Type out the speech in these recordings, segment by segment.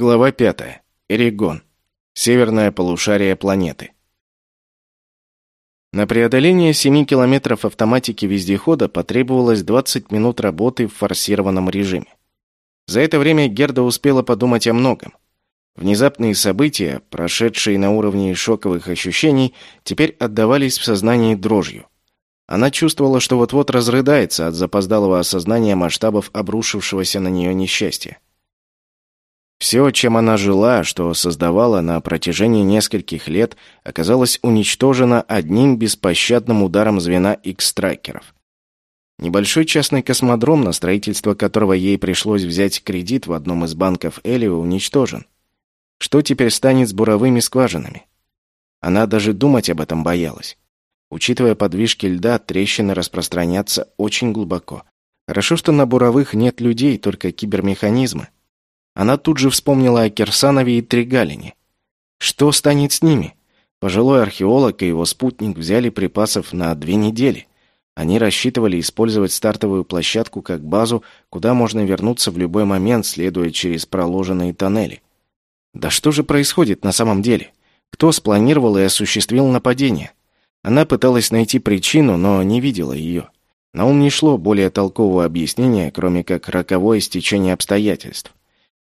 Глава 5. Эригон. Северное полушарие планеты. На преодоление 7 километров автоматики вездехода потребовалось 20 минут работы в форсированном режиме. За это время Герда успела подумать о многом. Внезапные события, прошедшие на уровне шоковых ощущений, теперь отдавались в сознании дрожью. Она чувствовала, что вот-вот разрыдается от запоздалого осознания масштабов обрушившегося на нее несчастья. Все, чем она жила, что создавала на протяжении нескольких лет, оказалось уничтожено одним беспощадным ударом звена X-тракеров. Небольшой частный космодром, на строительство которого ей пришлось взять кредит в одном из банков Элио, уничтожен. Что теперь станет с буровыми скважинами? Она даже думать об этом боялась. Учитывая подвижки льда, трещины распространятся очень глубоко. Хорошо, что на буровых нет людей, только кибермеханизмы. Она тут же вспомнила о Кирсанове и Тригалине. Что станет с ними? Пожилой археолог и его спутник взяли припасов на две недели. Они рассчитывали использовать стартовую площадку как базу, куда можно вернуться в любой момент, следуя через проложенные тоннели. Да что же происходит на самом деле? Кто спланировал и осуществил нападение? Она пыталась найти причину, но не видела ее. На ум не шло более толкового объяснения, кроме как роковое стечение обстоятельств.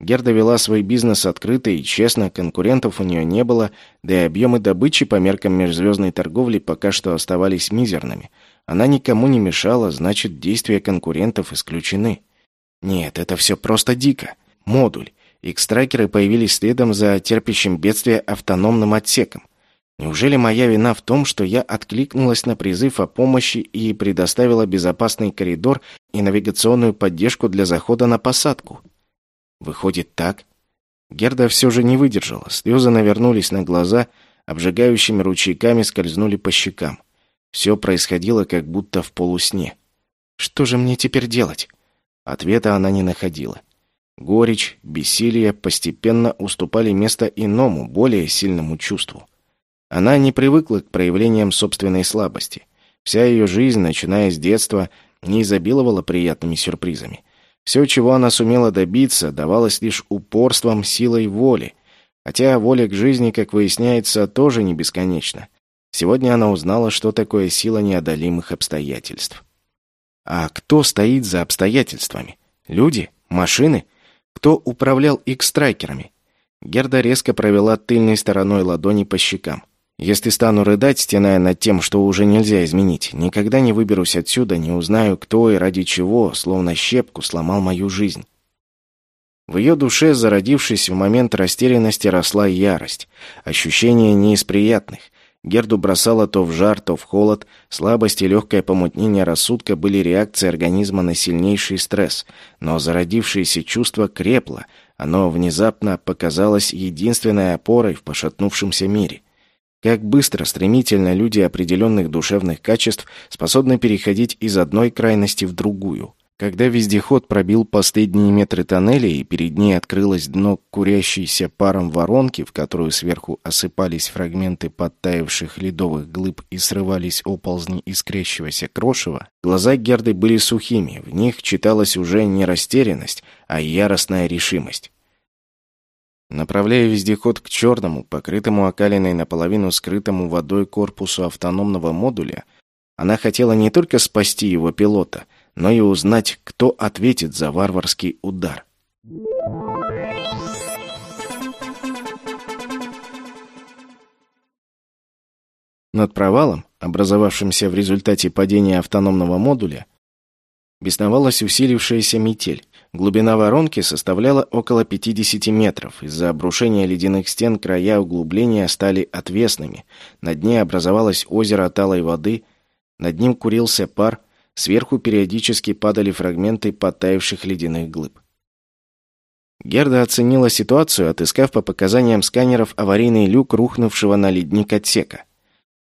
Герда вела свой бизнес открыто и честно, конкурентов у нее не было, да и объемы добычи по меркам межзвездной торговли пока что оставались мизерными. Она никому не мешала, значит, действия конкурентов исключены. Нет, это все просто дико. Модуль. Икстракеры появились следом за терпящим бедствие автономным отсеком. Неужели моя вина в том, что я откликнулась на призыв о помощи и предоставила безопасный коридор и навигационную поддержку для захода на посадку? Выходит так? Герда все же не выдержала. Слезы навернулись на глаза, обжигающими ручейками скользнули по щекам. Все происходило как будто в полусне. Что же мне теперь делать? Ответа она не находила. Горечь, бессилие постепенно уступали место иному, более сильному чувству. Она не привыкла к проявлениям собственной слабости. Вся ее жизнь, начиная с детства, не изобиловала приятными сюрпризами. Все, чего она сумела добиться, давалось лишь упорством, силой воли. Хотя воля к жизни, как выясняется, тоже не бесконечна. Сегодня она узнала, что такое сила неодолимых обстоятельств. А кто стоит за обстоятельствами? Люди? Машины? Кто управлял их-страйкерами? Герда резко провела тыльной стороной ладони по щекам. Если стану рыдать, стеная над тем, что уже нельзя изменить, никогда не выберусь отсюда, не узнаю, кто и ради чего, словно щепку, сломал мою жизнь. В ее душе, зародившись в момент растерянности, росла ярость. Ощущения не из приятных. Герду бросало то в жар, то в холод. Слабость и легкое помутнение рассудка были реакцией организма на сильнейший стресс. Но зародившееся чувство крепло. Оно внезапно показалось единственной опорой в пошатнувшемся мире. Как быстро, стремительно люди определенных душевных качеств способны переходить из одной крайности в другую. Когда вездеход пробил последние метры тоннеля и перед ней открылось дно курящейся паром воронки, в которую сверху осыпались фрагменты подтаявших ледовых глыб и срывались оползни искрящегося крошева, глаза Герды были сухими, в них читалась уже не растерянность, а яростная решимость. Направляя вездеход к черному, покрытому окалиной наполовину скрытому водой корпусу автономного модуля, она хотела не только спасти его пилота, но и узнать, кто ответит за варварский удар. Над провалом, образовавшимся в результате падения автономного модуля, бесновалась усилившаяся метель. Глубина воронки составляла около 50 метров. Из-за обрушения ледяных стен края углубления стали отвесными. На дне образовалось озеро талой воды, над ним курился пар, сверху периодически падали фрагменты подтаявших ледяных глыб. Герда оценила ситуацию, отыскав по показаниям сканеров аварийный люк рухнувшего на ледник отсека.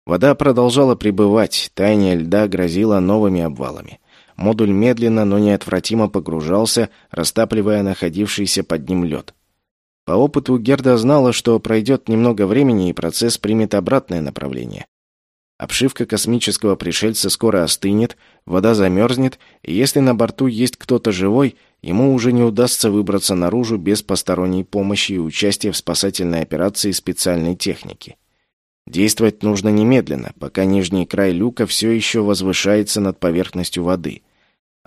Вода продолжала прибывать, таяние льда грозило новыми обвалами. Модуль медленно, но неотвратимо погружался, растапливая находившийся под ним лед. По опыту Герда знала, что пройдет немного времени, и процесс примет обратное направление. Обшивка космического пришельца скоро остынет, вода замерзнет, и если на борту есть кто-то живой, ему уже не удастся выбраться наружу без посторонней помощи и участия в спасательной операции специальной техники. Действовать нужно немедленно, пока нижний край люка все еще возвышается над поверхностью воды.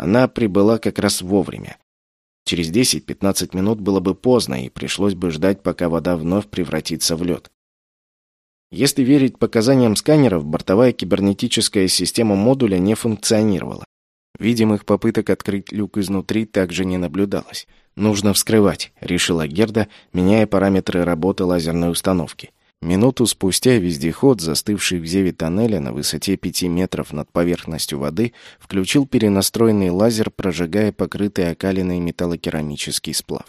Она прибыла как раз вовремя. Через 10-15 минут было бы поздно, и пришлось бы ждать, пока вода вновь превратится в лед. Если верить показаниям сканеров, бортовая кибернетическая система модуля не функционировала. Видимых попыток открыть люк изнутри также не наблюдалось. «Нужно вскрывать», — решила Герда, меняя параметры работы лазерной установки. Минуту спустя вездеход, застывший в зеве тоннеля на высоте 5 метров над поверхностью воды, включил перенастроенный лазер, прожигая покрытый окалиной металлокерамический сплав.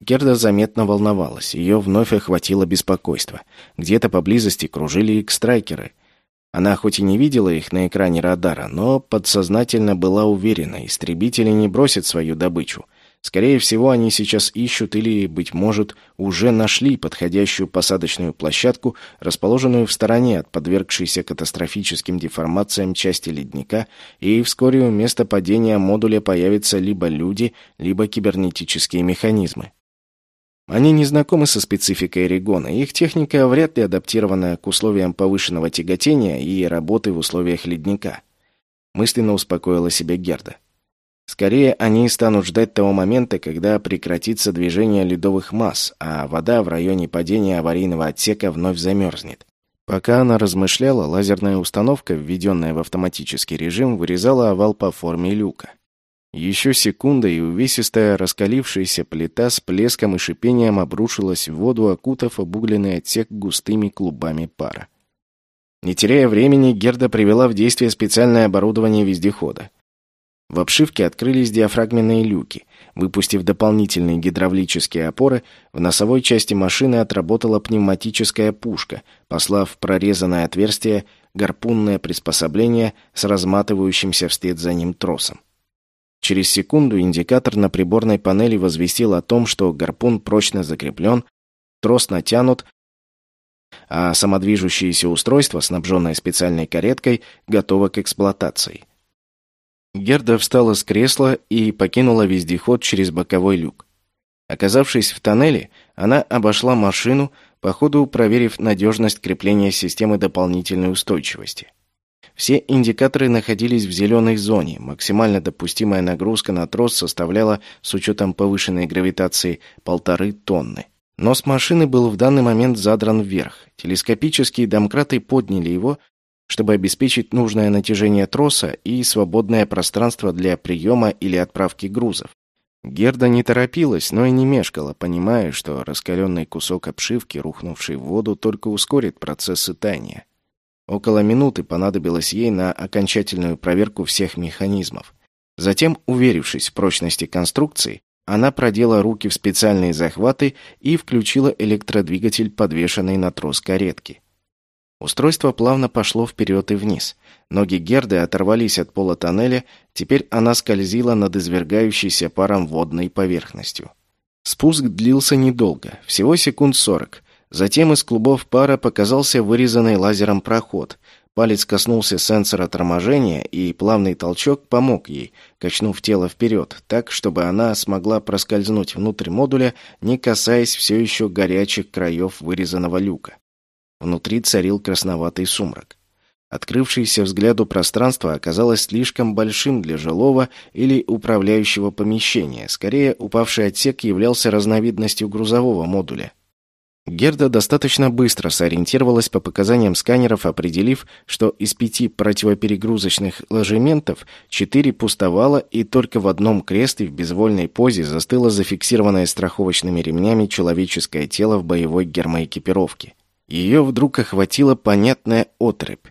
Герда заметно волновалась, ее вновь охватило беспокойство. Где-то поблизости кружили икстрайкеры. Она хоть и не видела их на экране радара, но подсознательно была уверена, истребители не бросят свою добычу. Скорее всего, они сейчас ищут или, быть может, уже нашли подходящую посадочную площадку, расположенную в стороне от подвергшейся катастрофическим деформациям части ледника, и вскоре у места падения модуля появятся либо люди, либо кибернетические механизмы. Они не знакомы со спецификой Регона, их техника вряд ли адаптирована к условиям повышенного тяготения и работы в условиях ледника. Мысленно успокоила себя Герда. Скорее, они станут ждать того момента, когда прекратится движение ледовых масс, а вода в районе падения аварийного отсека вновь замерзнет. Пока она размышляла, лазерная установка, введенная в автоматический режим, вырезала овал по форме люка. Еще секунда, и увесистая раскалившаяся плита с плеском и шипением обрушилась в воду, окутав обугленный отсек густыми клубами пара. Не теряя времени, Герда привела в действие специальное оборудование вездехода. В обшивке открылись диафрагменные люки. Выпустив дополнительные гидравлические опоры, в носовой части машины отработала пневматическая пушка, послав в прорезанное отверстие гарпунное приспособление с разматывающимся вслед за ним тросом. Через секунду индикатор на приборной панели возвестил о том, что гарпун прочно закреплен, трос натянут, а самодвижущееся устройство, снабженное специальной кареткой, готово к эксплуатации. Герда встала с кресла и покинула вездеход через боковой люк. Оказавшись в тоннеле, она обошла машину, по ходу проверив надежность крепления системы дополнительной устойчивости. Все индикаторы находились в зеленой зоне. Максимально допустимая нагрузка на трос составляла, с учетом повышенной гравитации, полторы тонны. Нос машины был в данный момент задран вверх. Телескопические домкраты подняли его, чтобы обеспечить нужное натяжение троса и свободное пространство для приема или отправки грузов. Герда не торопилась, но и не мешкала, понимая, что раскаленный кусок обшивки, рухнувший в воду, только ускорит процессы таяния. Около минуты понадобилось ей на окончательную проверку всех механизмов. Затем, уверившись в прочности конструкции, она продела руки в специальные захваты и включила электродвигатель, подвешенный на трос каретки. Устройство плавно пошло вперед и вниз. Ноги Герды оторвались от пола тоннеля, теперь она скользила над извергающейся паром водной поверхностью. Спуск длился недолго, всего секунд сорок – Затем из клубов пара показался вырезанный лазером проход. Палец коснулся сенсора торможения, и плавный толчок помог ей, качнув тело вперед, так, чтобы она смогла проскользнуть внутрь модуля, не касаясь все еще горячих краев вырезанного люка. Внутри царил красноватый сумрак. Открывшееся взгляду пространство оказалось слишком большим для жилого или управляющего помещения. Скорее, упавший отсек являлся разновидностью грузового модуля. Герда достаточно быстро сориентировалась по показаниям сканеров, определив, что из пяти противоперегрузочных ложементов четыре пустовало, и только в одном кресте в безвольной позе застыло зафиксированное страховочными ремнями человеческое тело в боевой гермоэкипировке. Ее вдруг охватила понятная отрыбь.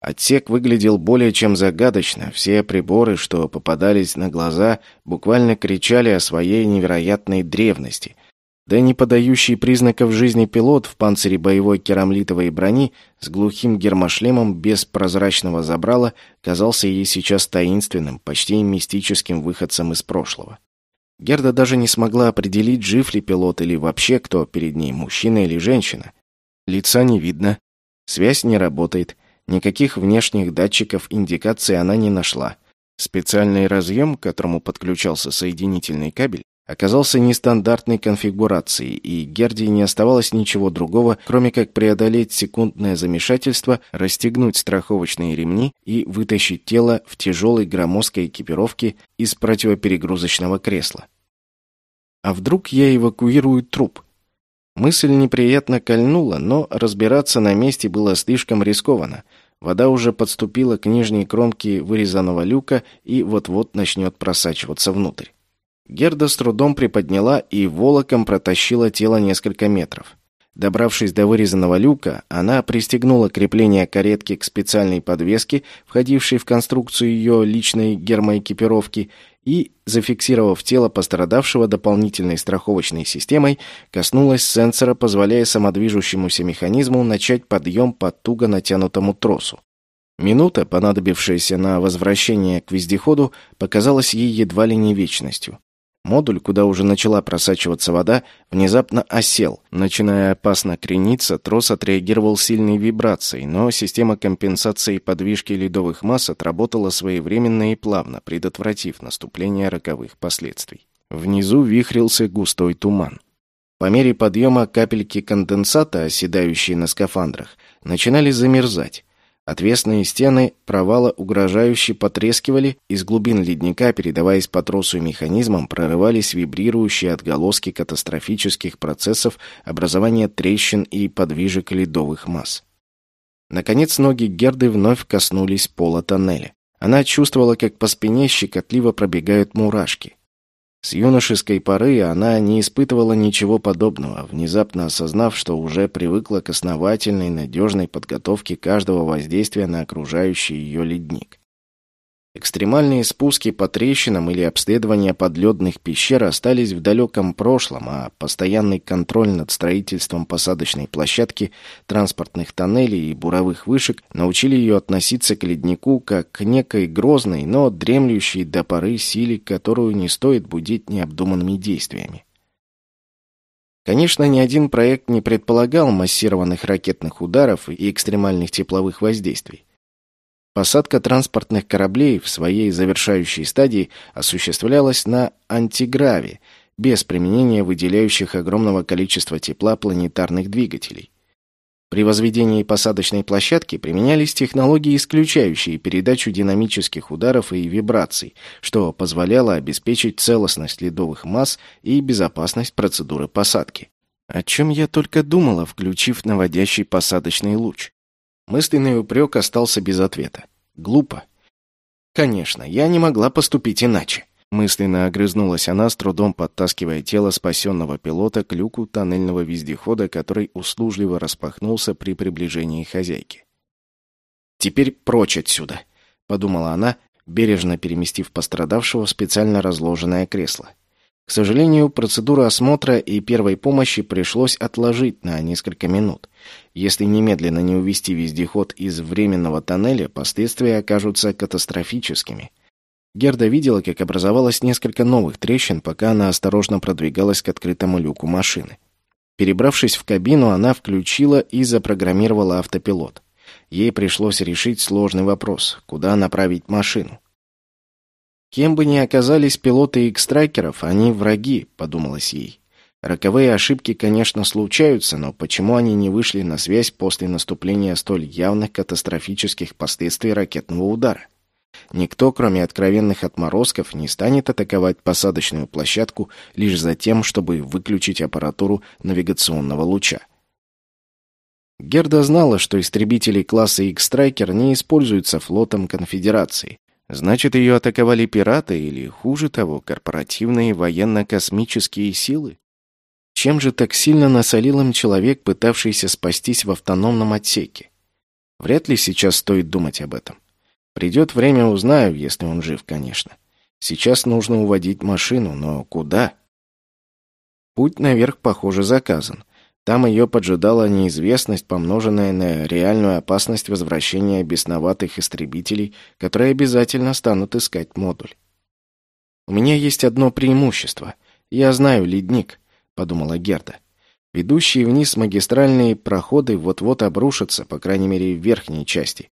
Отсек выглядел более чем загадочно. Все приборы, что попадались на глаза, буквально кричали о своей невероятной древности – да не подающий признаков жизни пилот в панцире боевой керамлитовой брони с глухим гермошлемом без прозрачного забрала казался ей сейчас таинственным, почти мистическим выходцем из прошлого. Герда даже не смогла определить, жив ли пилот или вообще кто перед ней, мужчина или женщина. Лица не видно, связь не работает, Никаких внешних датчиков индикации она не нашла. Специальный разъем, к которому подключался соединительный кабель, оказался нестандартной конфигурацией, и Герди не оставалось ничего другого, кроме как преодолеть секундное замешательство, расстегнуть страховочные ремни и вытащить тело в тяжелой громоздкой экипировке из противоперегрузочного кресла. А вдруг я эвакуирую труп? Мысль неприятно кольнула, но разбираться на месте было слишком рискованно. Вода уже подступила к нижней кромке вырезанного люка и вот-вот начнет просачиваться внутрь. Герда с трудом приподняла и волоком протащила тело несколько метров. Добравшись до вырезанного люка, она пристегнула крепление каретки к специальной подвеске, входившей в конструкцию ее личной гермоэкипировки, и, зафиксировав тело пострадавшего дополнительной страховочной системой, коснулась сенсора, позволяя самодвижущемуся механизму начать подъем по туго натянутому тросу. Минута, понадобившаяся на возвращение к вездеходу, показалась ей едва ли не вечностью. Модуль, куда уже начала просачиваться вода, внезапно осел. Начиная опасно крениться, трос отреагировал сильной вибрацией, но система компенсации подвижки ледовых масс отработала своевременно и плавно, предотвратив наступление роковых последствий. Внизу вихрился густой туман. По мере подъема капельки конденсата, оседающие на скафандрах, начинали замерзать. Отвесные стены провала угрожающе потрескивали, из глубин ледника, передаваясь по тросу и механизмам, прорывались вибрирующие отголоски катастрофических процессов образования трещин и подвижек ледовых масс. Наконец ноги Герды вновь коснулись пола тоннеля. Она чувствовала, как по спине щекотливо пробегают мурашки. С юношеской поры она не испытывала ничего подобного, внезапно осознав, что уже привыкла к основательной, надежной подготовке каждого воздействия на окружающий ее ледник. Экстремальные спуски по трещинам или обследования подледных пещер остались в далеком прошлом, а постоянный контроль над строительством посадочной площадки, транспортных тоннелей и буровых вышек научили ее относиться к леднику как к некой грозной, но дремлющей до поры силе, которую не стоит будить необдуманными действиями. Конечно, ни один проект не предполагал массированных ракетных ударов и экстремальных тепловых воздействий. Посадка транспортных кораблей в своей завершающей стадии осуществлялась на антиграве, без применения выделяющих огромного количества тепла планетарных двигателей. При возведении посадочной площадки применялись технологии, исключающие передачу динамических ударов и вибраций, что позволяло обеспечить целостность ледовых масс и безопасность процедуры посадки. О чем я только думала, включив наводящий посадочный луч. Мысленный упрек остался без ответа. Глупо. Конечно, я не могла поступить иначе. Мысленно огрызнулась она, с трудом подтаскивая тело спасенного пилота к люку тоннельного вездехода, который услужливо распахнулся при приближении хозяйки. «Теперь прочь отсюда», — подумала она, бережно переместив пострадавшего в специально разложенное кресло. К сожалению, процедуру осмотра и первой помощи пришлось отложить на несколько минут. Если немедленно не увести вездеход из временного тоннеля, последствия окажутся катастрофическими. Герда видела, как образовалось несколько новых трещин, пока она осторожно продвигалась к открытому люку машины. Перебравшись в кабину, она включила и запрограммировала автопилот. Ей пришлось решить сложный вопрос – куда направить машину. Кем бы ни оказались пилоты экстрайкеров, они враги, подумалось ей. Роковые ошибки, конечно, случаются, но почему они не вышли на связь после наступления столь явных катастрофических последствий ракетного удара? Никто, кроме откровенных отморозков, не станет атаковать посадочную площадку лишь за тем, чтобы выключить аппаратуру навигационного луча. Герда знала, что истребители класса X-Striker не используются флотом Конфедерации. Значит, ее атаковали пираты или, хуже того, корпоративные военно-космические силы? Чем же так сильно насолил им человек, пытавшийся спастись в автономном отсеке? Вряд ли сейчас стоит думать об этом. Придет время, узнаю, если он жив, конечно. Сейчас нужно уводить машину, но куда? Путь наверх, похоже, заказан. Там ее поджидала неизвестность, помноженная на реальную опасность возвращения бесноватых истребителей, которые обязательно станут искать модуль. «У меня есть одно преимущество. Я знаю ледник», — подумала Герда. «Ведущие вниз магистральные проходы вот-вот обрушатся, по крайней мере, в верхней части.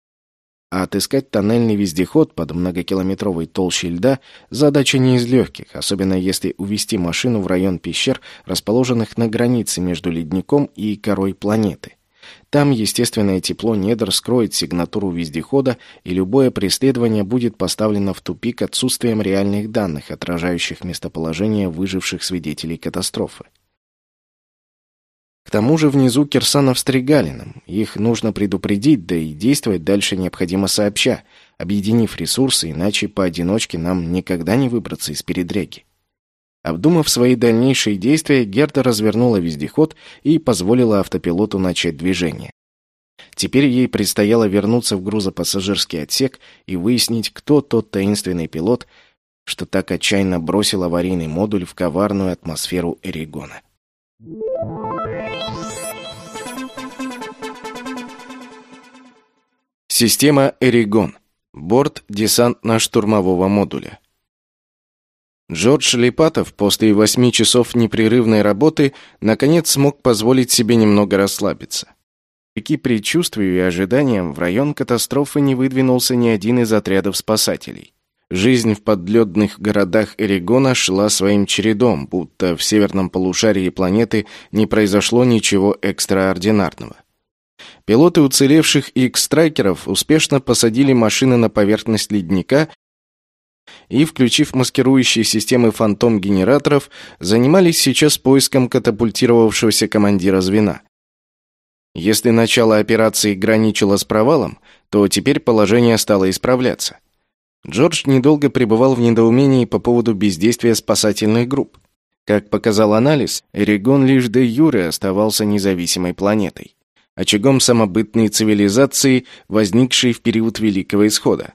А отыскать тоннельный вездеход под многокилометровой толщей льда – задача не из легких, особенно если увести машину в район пещер, расположенных на границе между ледником и корой планеты. Там естественное тепло недр скроет сигнатуру вездехода, и любое преследование будет поставлено в тупик отсутствием реальных данных, отражающих местоположение выживших свидетелей катастрофы. К тому же внизу Кирсанов с Тригалиным. Их нужно предупредить, да и действовать дальше необходимо сообща, объединив ресурсы, иначе поодиночке нам никогда не выбраться из передряги. Обдумав свои дальнейшие действия, Герда развернула вездеход и позволила автопилоту начать движение. Теперь ей предстояло вернуться в грузопассажирский отсек и выяснить, кто тот таинственный пилот, что так отчаянно бросил аварийный модуль в коварную атмосферу Эригона. Система Эригон. Борт десантно-штурмового модуля. Джордж Липатов после восьми часов непрерывной работы наконец смог позволить себе немного расслабиться. Вопреки предчувствию и ожиданиям, в район катастрофы не выдвинулся ни один из отрядов спасателей. Жизнь в подледных городах Эригона шла своим чередом, будто в северном полушарии планеты не произошло ничего экстраординарного. Пилоты уцелевших X-страйкеров успешно посадили машины на поверхность ледника и, включив маскирующие системы фантом-генераторов, занимались сейчас поиском катапультировавшегося командира звена. Если начало операции граничило с провалом, то теперь положение стало исправляться. Джордж недолго пребывал в недоумении по поводу бездействия спасательных групп. Как показал анализ, Эригон лишь де юре оставался независимой планетой, очагом самобытной цивилизации, возникшей в период Великого Исхода.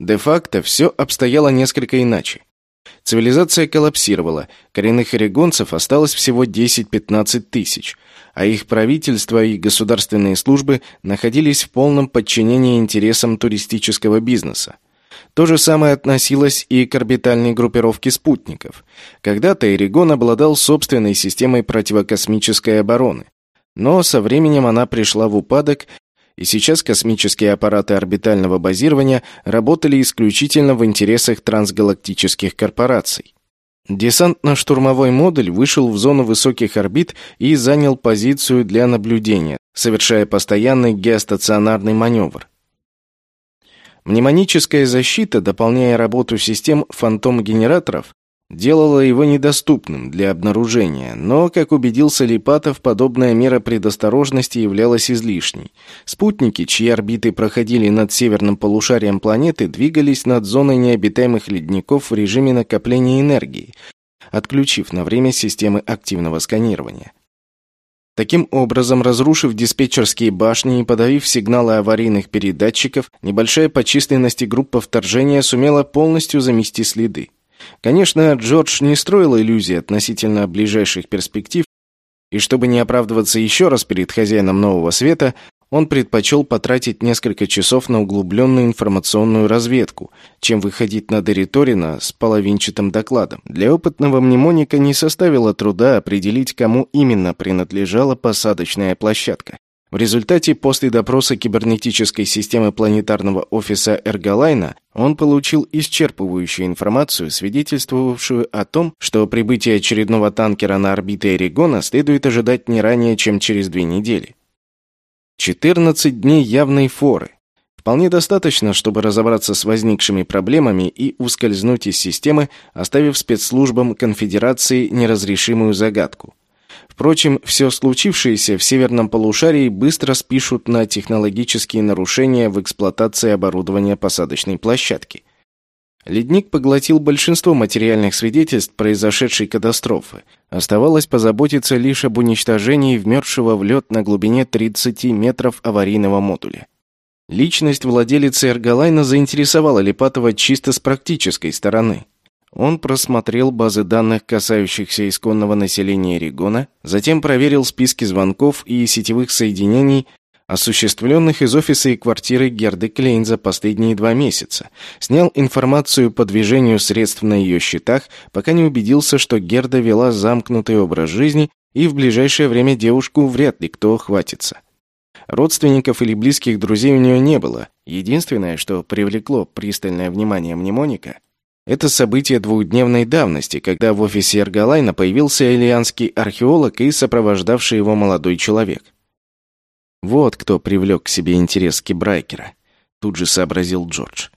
Де-факто все обстояло несколько иначе. Цивилизация коллапсировала, коренных орегонцев осталось всего 10-15 тысяч, а их правительства и государственные службы находились в полном подчинении интересам туристического бизнеса. То же самое относилось и к орбитальной группировке спутников. Когда-то Эригон обладал собственной системой противокосмической обороны. Но со временем она пришла в упадок и сейчас космические аппараты орбитального базирования работали исключительно в интересах трансгалактических корпораций. Десантно-штурмовой модуль вышел в зону высоких орбит и занял позицию для наблюдения, совершая постоянный геостационарный маневр. Мнемоническая защита, дополняя работу систем фантом-генераторов, делала его недоступным для обнаружения, но, как убедился Липатов, подобная мера предосторожности являлась излишней. Спутники, чьи орбиты проходили над северным полушарием планеты, двигались над зоной необитаемых ледников в режиме накопления энергии, отключив на время системы активного сканирования. Таким образом, разрушив диспетчерские башни и подавив сигналы аварийных передатчиков, небольшая по численности группа вторжения сумела полностью замести следы. Конечно, Джордж не строил иллюзий относительно ближайших перспектив, и чтобы не оправдываться еще раз перед хозяином Нового Света, он предпочел потратить несколько часов на углубленную информационную разведку, чем выходить на Дериторина с половинчатым докладом. Для опытного мнемоника не составило труда определить, кому именно принадлежала посадочная площадка. В результате, после допроса кибернетической системы планетарного офиса Эрголайна, он получил исчерпывающую информацию, свидетельствовавшую о том, что прибытие очередного танкера на орбиты Эригона следует ожидать не ранее, чем через две недели. 14 дней явной форы. Вполне достаточно, чтобы разобраться с возникшими проблемами и ускользнуть из системы, оставив спецслужбам конфедерации неразрешимую загадку. Впрочем, все случившееся в северном полушарии быстро спишут на технологические нарушения в эксплуатации оборудования посадочной площадки. Ледник поглотил большинство материальных свидетельств произошедшей катастрофы. Оставалось позаботиться лишь об уничтожении вмерзшего в лед на глубине 30 метров аварийного модуля. Личность владелицы Эрголайна заинтересовала Липатова чисто с практической стороны. Он просмотрел базы данных, касающихся исконного населения региона, затем проверил списки звонков и сетевых соединений, осуществленных из офиса и квартиры Герды Клейн за последние два месяца, снял информацию по движению средств на ее счетах, пока не убедился, что Герда вела замкнутый образ жизни и в ближайшее время девушку вряд ли кто хватится. Родственников или близких друзей у нее не было. Единственное, что привлекло пристальное внимание мнемоника, это событие двухдневной давности, когда в офисе Эргалайна появился ильянский археолог и сопровождавший его молодой человек. Вот кто привлек к себе интерес Кибрайкера, тут же сообразил Джордж.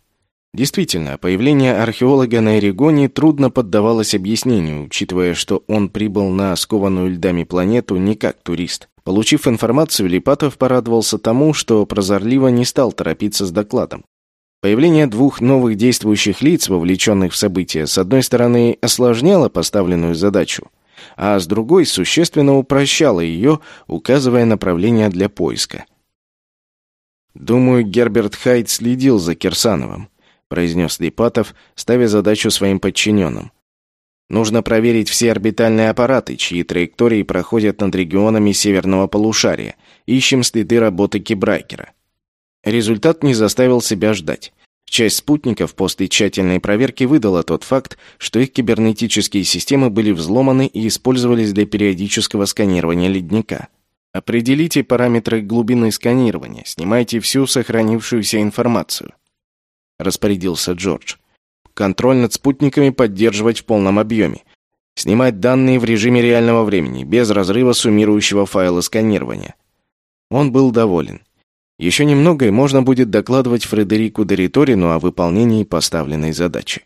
Действительно, появление археолога на Эригоне трудно поддавалось объяснению, учитывая, что он прибыл на скованную льдами планету не как турист. Получив информацию, Липатов порадовался тому, что прозорливо не стал торопиться с докладом. Появление двух новых действующих лиц, вовлеченных в события, с одной стороны, осложняло поставленную задачу, а с другой существенно упрощало ее, указывая направление для поиска. «Думаю, Герберт Хайт следил за Кирсановым», произнес Липатов, ставя задачу своим подчиненным. Нужно проверить все орбитальные аппараты, чьи траектории проходят над регионами северного полушария. Ищем следы работы Кибрайкера. Результат не заставил себя ждать. Часть спутников после тщательной проверки выдала тот факт, что их кибернетические системы были взломаны и использовались для периодического сканирования ледника. Определите параметры глубины сканирования, снимайте всю сохранившуюся информацию. Распорядился Джордж. Контроль над спутниками поддерживать в полном объеме. Снимать данные в режиме реального времени, без разрыва суммирующего файла сканирования. Он был доволен. Еще немного, и можно будет докладывать Фредерику Дериторину о выполнении поставленной задачи.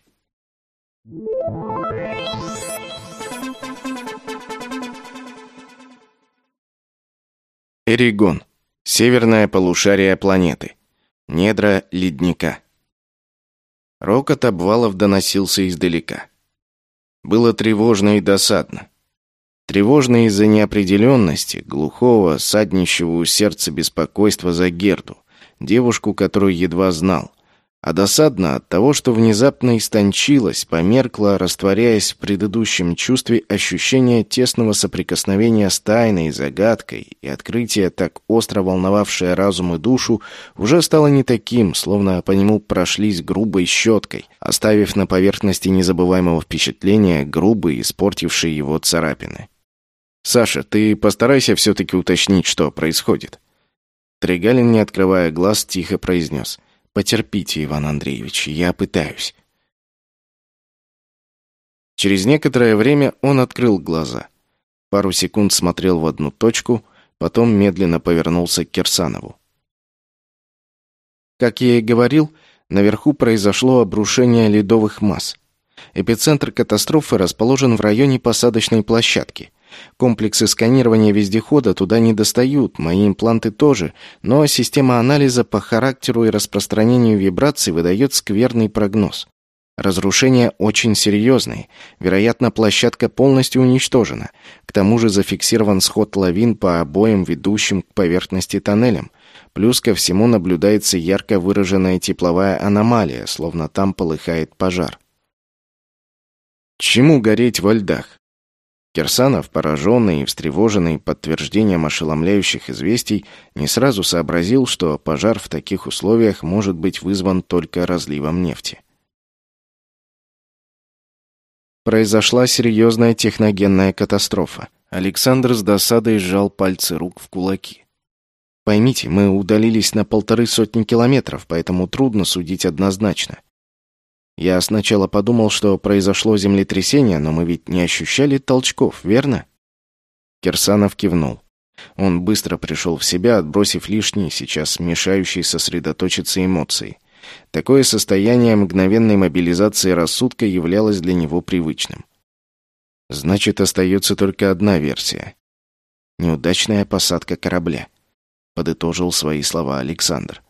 Эригон. Северное полушарие планеты. Недра ледника. Рокот обвалов доносился издалека. Было тревожно и досадно. Тревожно из-за неопределенности, глухого, саднищего у сердца беспокойства за Герду, девушку, которую едва знал а досадно от того, что внезапно истончилось, померкло, растворяясь в предыдущем чувстве ощущения тесного соприкосновения с тайной, загадкой, и открытие, так остро волновавшее разум и душу, уже стало не таким, словно по нему прошлись грубой щеткой, оставив на поверхности незабываемого впечатления грубые, испортившие его царапины. «Саша, ты постарайся все-таки уточнить, что происходит». Тригалин, не открывая глаз, тихо произнес – Потерпите, Иван Андреевич, я пытаюсь. Через некоторое время он открыл глаза. Пару секунд смотрел в одну точку, потом медленно повернулся к Кирсанову. Как я и говорил, наверху произошло обрушение ледовых масс. Эпицентр катастрофы расположен в районе посадочной площадки. Комплексы сканирования вездехода туда не достают, мои импланты тоже, но система анализа по характеру и распространению вибраций выдает скверный прогноз. Разрушения очень серьезные. Вероятно, площадка полностью уничтожена. К тому же зафиксирован сход лавин по обоим ведущим к поверхности тоннелям. Плюс ко всему наблюдается ярко выраженная тепловая аномалия, словно там полыхает пожар. Чему гореть во льдах? Кирсанов, пораженный и встревоженный подтверждением ошеломляющих известий, не сразу сообразил, что пожар в таких условиях может быть вызван только разливом нефти. Произошла серьезная техногенная катастрофа. Александр с досадой сжал пальцы рук в кулаки. Поймите, мы удалились на полторы сотни километров, поэтому трудно судить однозначно. Я сначала подумал, что произошло землетрясение, но мы ведь не ощущали толчков, верно? Кирсанов кивнул. Он быстро пришел в себя, отбросив лишние, сейчас мешающие сосредоточиться эмоции. Такое состояние мгновенной мобилизации рассудка являлось для него привычным. Значит, остается только одна версия. Неудачная посадка корабля. Подытожил свои слова Александр.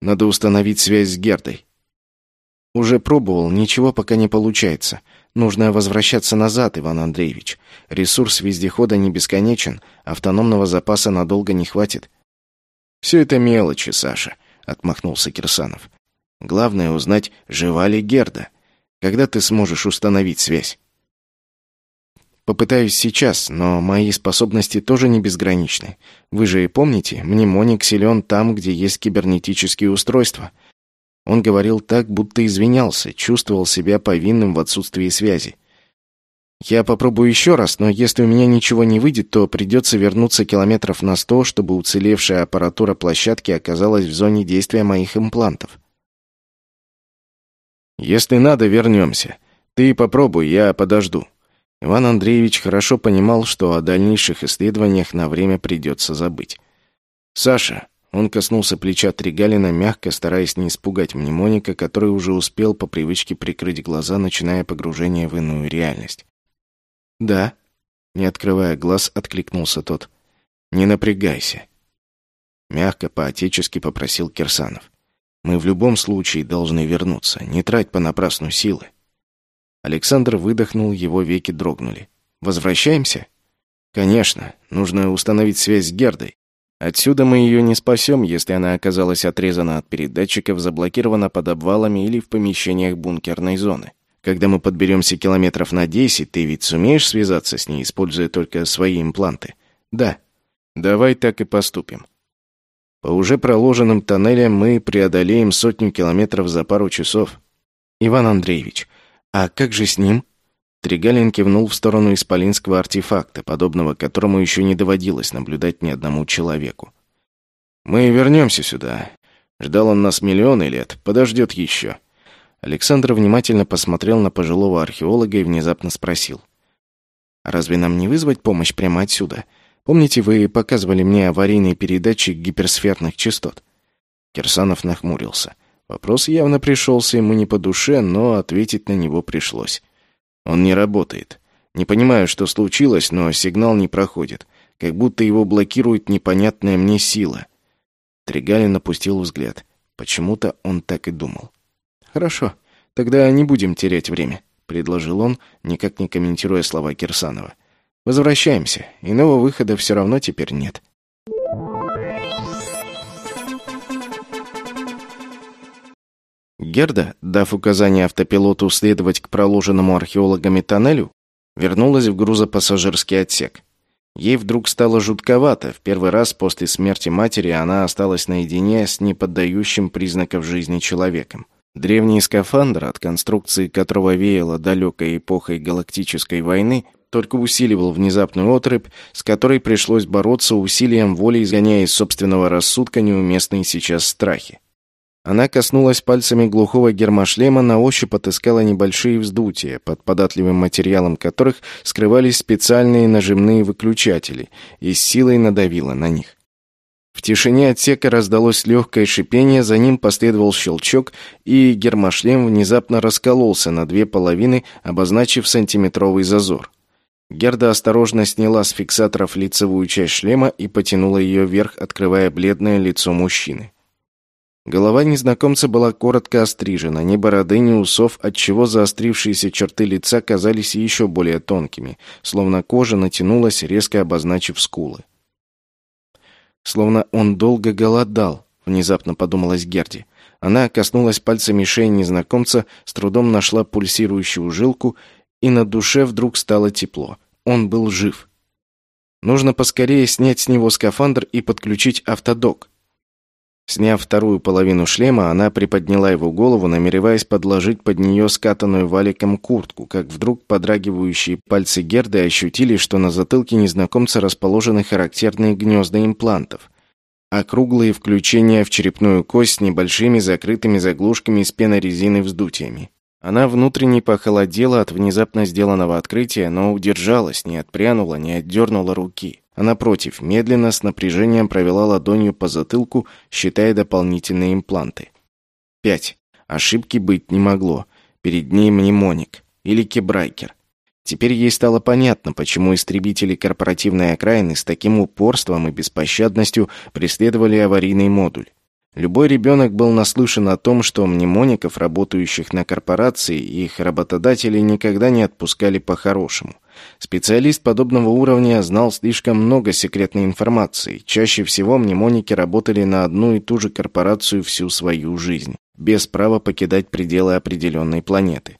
Надо установить связь с Гердой. Уже пробовал, ничего пока не получается. Нужно возвращаться назад, Иван Андреевич. Ресурс вездехода не бесконечен, автономного запаса надолго не хватит. Все это мелочи, Саша, отмахнулся Кирсанов. Главное узнать, жива ли Герда. Когда ты сможешь установить связь? Попытаюсь сейчас, но мои способности тоже не безграничны. Вы же помните, мнемоник силен там, где есть кибернетические устройства. Он говорил так, будто извинялся, чувствовал себя повинным в отсутствии связи. Я попробую еще раз, но если у меня ничего не выйдет, то придется вернуться километров на сто, чтобы уцелевшая аппаратура площадки оказалась в зоне действия моих имплантов. Если надо, вернемся. Ты попробуй, я подожду. Иван Андреевич хорошо понимал, что о дальнейших исследованиях на время придется забыть. «Саша!» Он коснулся плеча Тригалина, мягко стараясь не испугать мнемоника, который уже успел по привычке прикрыть глаза, начиная погружение в иную реальность. «Да», — не открывая глаз, откликнулся тот. «Не напрягайся». Мягко, по-отечески попросил Кирсанов. «Мы в любом случае должны вернуться. Не трать понапрасну силы». Александр выдохнул, его веки дрогнули. «Возвращаемся?» «Конечно. Нужно установить связь с Гердой. Отсюда мы ее не спасем, если она оказалась отрезана от передатчиков, заблокирована под обвалами или в помещениях бункерной зоны. Когда мы подберемся километров на 10, ты ведь сумеешь связаться с ней, используя только свои импланты? Да. Давай так и поступим. По уже проложенным тоннелям мы преодолеем сотню километров за пару часов. Иван Андреевич, а как же с ним? Тригалин кивнул в сторону исполинского артефакта, подобного которому еще не доводилось наблюдать ни одному человеку. «Мы вернемся сюда. Ждал он нас миллионы лет, подождет еще». Александр внимательно посмотрел на пожилого археолога и внезапно спросил. «Разве нам не вызвать помощь прямо отсюда? Помните, вы показывали мне аварийный передатчик гиперсферных частот?» Кирсанов нахмурился. Вопрос явно пришелся ему не по душе, но ответить на него пришлось. «Он не работает. Не понимаю, что случилось, но сигнал не проходит. Как будто его блокирует непонятная мне сила». Тригалин опустил взгляд. Почему-то он так и думал. «Хорошо, тогда не будем терять время», — предложил он, никак не комментируя слова Кирсанова. «Возвращаемся. Иного выхода все равно теперь нет». Герда, дав указание автопилоту следовать к проложенному археологами тоннелю, вернулась в грузопассажирский отсек. Ей вдруг стало жутковато. В первый раз после смерти матери она осталась наедине с неподдающим признаков жизни человеком. Древний скафандр, от конструкции которого веяло далекой эпохой галактической войны, только усиливал внезапную отрыбь, с которой пришлось бороться усилием воли, изгоняя из собственного рассудка неуместные сейчас страхи. Она коснулась пальцами глухого гермошлема, на ощупь отыскала небольшие вздутия, под податливым материалом которых скрывались специальные нажимные выключатели, и с силой надавила на них. В тишине отсека раздалось легкое шипение, за ним последовал щелчок, и гермошлем внезапно раскололся на две половины, обозначив сантиметровый зазор. Герда осторожно сняла с фиксаторов лицевую часть шлема и потянула ее вверх, открывая бледное лицо мужчины. Голова незнакомца была коротко острижена, ни бороды, ни усов, отчего заострившиеся черты лица казались еще более тонкими, словно кожа натянулась, резко обозначив скулы. Словно он долго голодал, внезапно подумалась Герди. Она коснулась пальцами шеи незнакомца, с трудом нашла пульсирующую жилку, и на душе вдруг стало тепло. Он был жив. Нужно поскорее снять с него скафандр и подключить автодок. Сняв вторую половину шлема, она приподняла его голову, намереваясь подложить под нее скатанную валиком куртку, как вдруг подрагивающие пальцы Герды ощутили, что на затылке незнакомца расположены характерные гнезда имплантов. Округлые включения в черепную кость с небольшими закрытыми заглушками из пенорезины вздутиями. Она внутренне похолодела от внезапно сделанного открытия, но удержалась, не отпрянула, не отдернула руки а напротив, медленно с напряжением провела ладонью по затылку, считая дополнительные импланты. Пять. Ошибки быть не могло. Перед ней мнемоник. Или кебрайкер. Теперь ей стало понятно, почему истребители корпоративной окраины с таким упорством и беспощадностью преследовали аварийный модуль. Любой ребенок был наслышан о том, что мнемоников, работающих на корпорации, их работодатели никогда не отпускали по-хорошему. Специалист подобного уровня знал слишком много секретной информации. Чаще всего мнемоники работали на одну и ту же корпорацию всю свою жизнь, без права покидать пределы определенной планеты.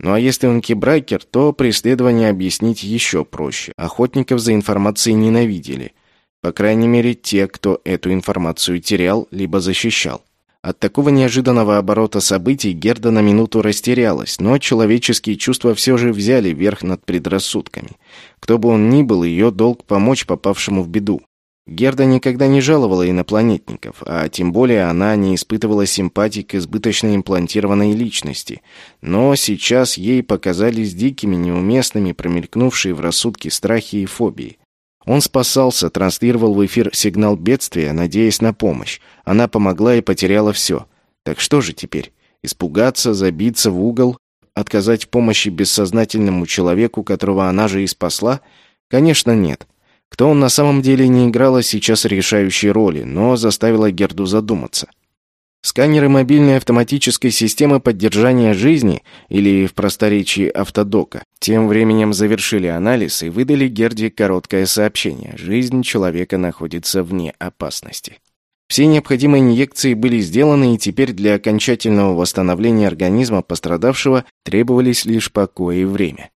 Ну а если он кибрайкер, то преследование объяснить еще проще. Охотников за информацией ненавидели – по крайней мере, те, кто эту информацию терял, либо защищал. От такого неожиданного оборота событий Герда на минуту растерялась, но человеческие чувства все же взяли верх над предрассудками. Кто бы он ни был, ее долг помочь попавшему в беду. Герда никогда не жаловала инопланетников, а тем более она не испытывала симпатий к избыточно имплантированной личности. Но сейчас ей показались дикими, неуместными, промелькнувшие в рассудке страхи и фобии. Он спасался, транслировал в эфир сигнал бедствия, надеясь на помощь. Она помогла и потеряла все. Так что же теперь? Испугаться, забиться в угол, отказать в помощи бессознательному человеку, которого она же и спасла? Конечно, нет. Кто он на самом деле не играла сейчас решающей роли, но заставила Герду задуматься. Сканеры мобильной автоматической системы поддержания жизни, или в просторечии автодока, тем временем завершили анализ и выдали Герде короткое сообщение. Жизнь человека находится вне опасности. Все необходимые инъекции были сделаны, и теперь для окончательного восстановления организма пострадавшего требовались лишь покой и время.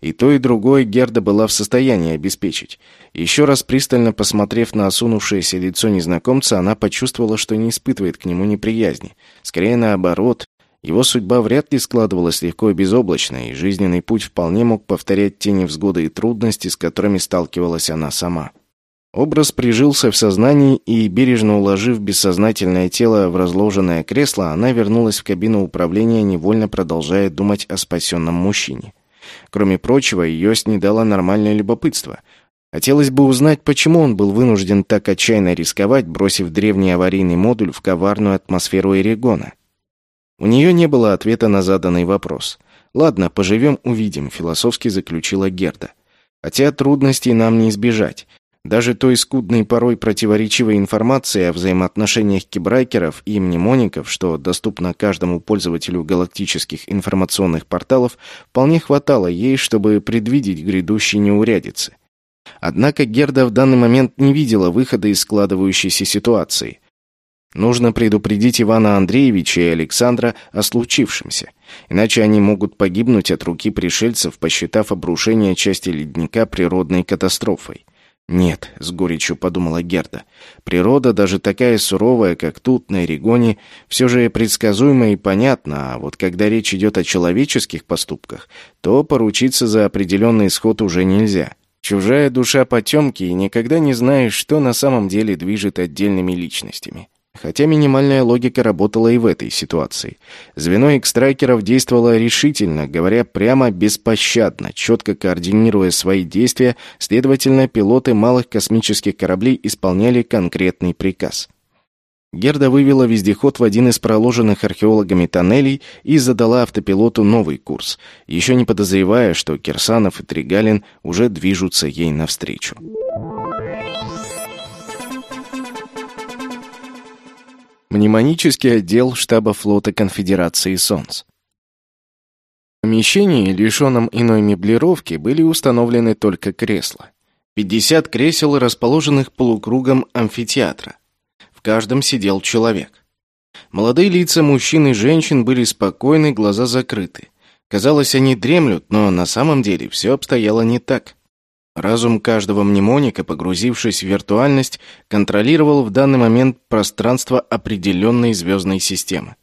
И то, и другое Герда была в состоянии обеспечить. Еще раз пристально посмотрев на осунувшееся лицо незнакомца, она почувствовала, что не испытывает к нему неприязни. Скорее наоборот, его судьба вряд ли складывалась легко и безоблачно, и жизненный путь вполне мог повторять те невзгоды и трудности, с которыми сталкивалась она сама. Образ прижился в сознании, и, бережно уложив бессознательное тело в разложенное кресло, она вернулась в кабину управления, невольно продолжая думать о спасенном мужчине. Кроме прочего, ее снедало нормальное любопытство. Хотелось бы узнать, почему он был вынужден так отчаянно рисковать, бросив древний аварийный модуль в коварную атмосферу Эригона. У нее не было ответа на заданный вопрос. «Ладно, поживем, увидим», — философски заключила Герда. «Хотя трудностей нам не избежать. Даже той скудной порой противоречивой информации о взаимоотношениях кибрайкеров и мнемоников, что доступно каждому пользователю галактических информационных порталов, вполне хватало ей, чтобы предвидеть грядущие неурядицы. Однако Герда в данный момент не видела выхода из складывающейся ситуации. Нужно предупредить Ивана Андреевича и Александра о случившемся, иначе они могут погибнуть от руки пришельцев, посчитав обрушение части ледника природной катастрофой. «Нет», — с горечью подумала Герда, — «природа, даже такая суровая, как тут, на Эригоне, все же предсказуема и понятна, а вот когда речь идет о человеческих поступках, то поручиться за определенный исход уже нельзя. Чужая душа потемки, и никогда не знаешь, что на самом деле движет отдельными личностями». Хотя минимальная логика работала и в этой ситуации. Звено экстрайкеров действовало решительно, говоря прямо беспощадно, четко координируя свои действия, следовательно, пилоты малых космических кораблей исполняли конкретный приказ. Герда вывела вездеход в один из проложенных археологами тоннелей и задала автопилоту новый курс, еще не подозревая, что Кирсанов и Тригалин уже движутся ей навстречу. Мнемонический отдел штаба флота Конфедерации Солнц. В помещении, лишенном иной меблировки, были установлены только кресла. 50 кресел, расположенных полукругом амфитеатра. В каждом сидел человек. Молодые лица мужчин и женщин были спокойны, глаза закрыты. Казалось, они дремлют, но на самом деле все обстояло не так. Разум каждого мнемоника, погрузившись в виртуальность, контролировал в данный момент пространство определенной звездной системы.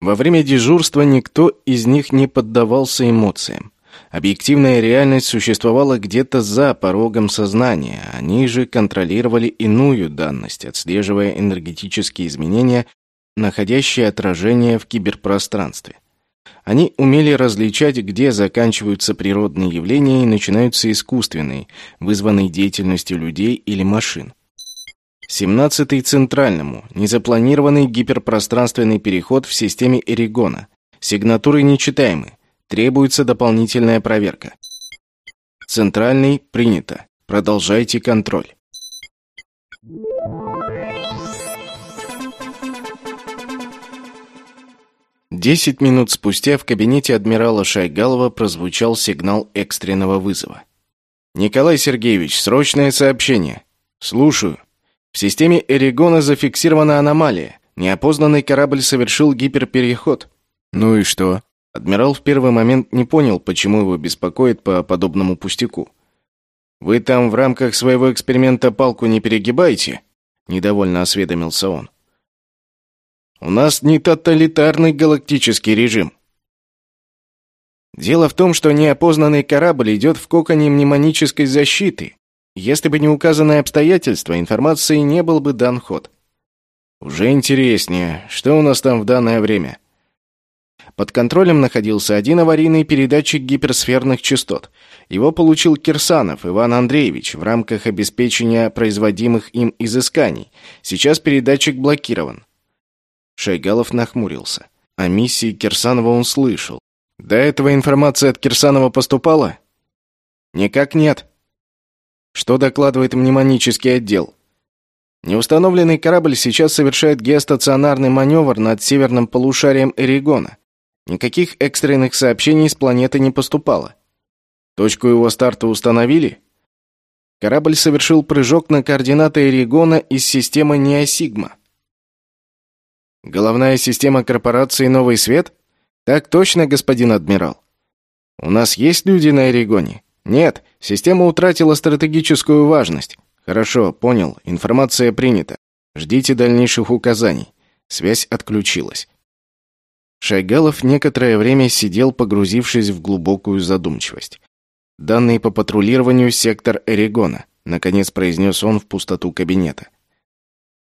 Во время дежурства никто из них не поддавался эмоциям. Объективная реальность существовала где-то за порогом сознания, они же контролировали иную данность, отслеживая энергетические изменения, находящие отражение в киберпространстве. Они умели различать, где заканчиваются природные явления и начинаются искусственные, вызванные деятельностью людей или машин. Семнадцатый центральному, незапланированный гиперпространственный переход в системе Эригона. Сигнатуры нечитаемы. Требуется дополнительная проверка. Центральный принято. Продолжайте контроль. Десять минут спустя в кабинете адмирала Шайгалова прозвучал сигнал экстренного вызова. «Николай Сергеевич, срочное сообщение». «Слушаю». В системе Эригона зафиксирована аномалия. Неопознанный корабль совершил гиперпереход. Ну и что? Адмирал в первый момент не понял, почему его беспокоит по подобному пустяку. «Вы там в рамках своего эксперимента палку не перегибаете?» Недовольно осведомился он. У нас не тоталитарный галактический режим. Дело в том, что неопознанный корабль идет в коконе мнемонической защиты. Если бы не указанные обстоятельства, информации не был бы дан ход. Уже интереснее, что у нас там в данное время? Под контролем находился один аварийный передатчик гиперсферных частот. Его получил Кирсанов Иван Андреевич в рамках обеспечения производимых им изысканий. Сейчас передатчик блокирован. Шайгалов нахмурился. О миссии Кирсанова он слышал. До этого информация от Кирсанова поступала? Никак нет. Что докладывает мнемонический отдел? Неустановленный корабль сейчас совершает геостационарный маневр над северным полушарием Эригона. Никаких экстренных сообщений с планеты не поступало. Точку его старта установили? Корабль совершил прыжок на координаты Эригона из системы Неосигма. Головная система корпорации «Новый свет»? Так точно, господин адмирал. У нас есть люди на Эригоне? Нет, система утратила стратегическую важность. Хорошо, понял, информация принята. Ждите дальнейших указаний. Связь отключилась. Шайгалов некоторое время сидел, погрузившись в глубокую задумчивость. «Данные по патрулированию сектор Эригона», — наконец произнес он в пустоту кабинета.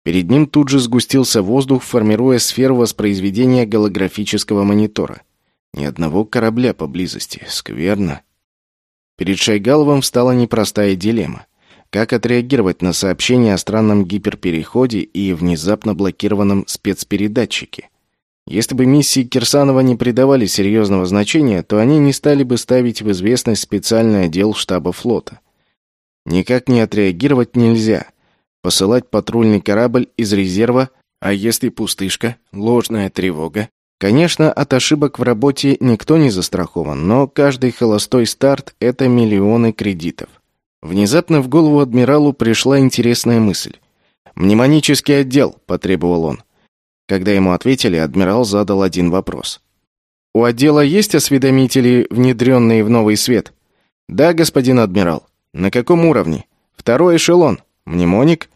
Перед ним тут же сгустился воздух, формируя сферу воспроизведения голографического монитора. Ни одного корабля поблизости. Скверно. Перед Шайгаловым встала непростая дилемма. Как отреагировать на сообщение о странном гиперпереходе и внезапно блокированном спецпередатчике? Если бы миссии Кирсанова не придавали серьезного значения, то они не стали бы ставить в известность специальный отдел штаба флота. Никак не отреагировать нельзя – посылать патрульный корабль из резерва, а если пустышка, ложная тревога? Конечно, от ошибок в работе никто не застрахован, но каждый холостой старт – это миллионы кредитов. Внезапно в голову адмиралу пришла интересная мысль. «Мнемонический отдел», – потребовал он. Когда ему ответили, адмирал задал один вопрос. «У отдела есть осведомители, внедренные в новый свет?» «Да, господин адмирал». «На каком уровне?» «Второй эшелон». «Мнемоник?»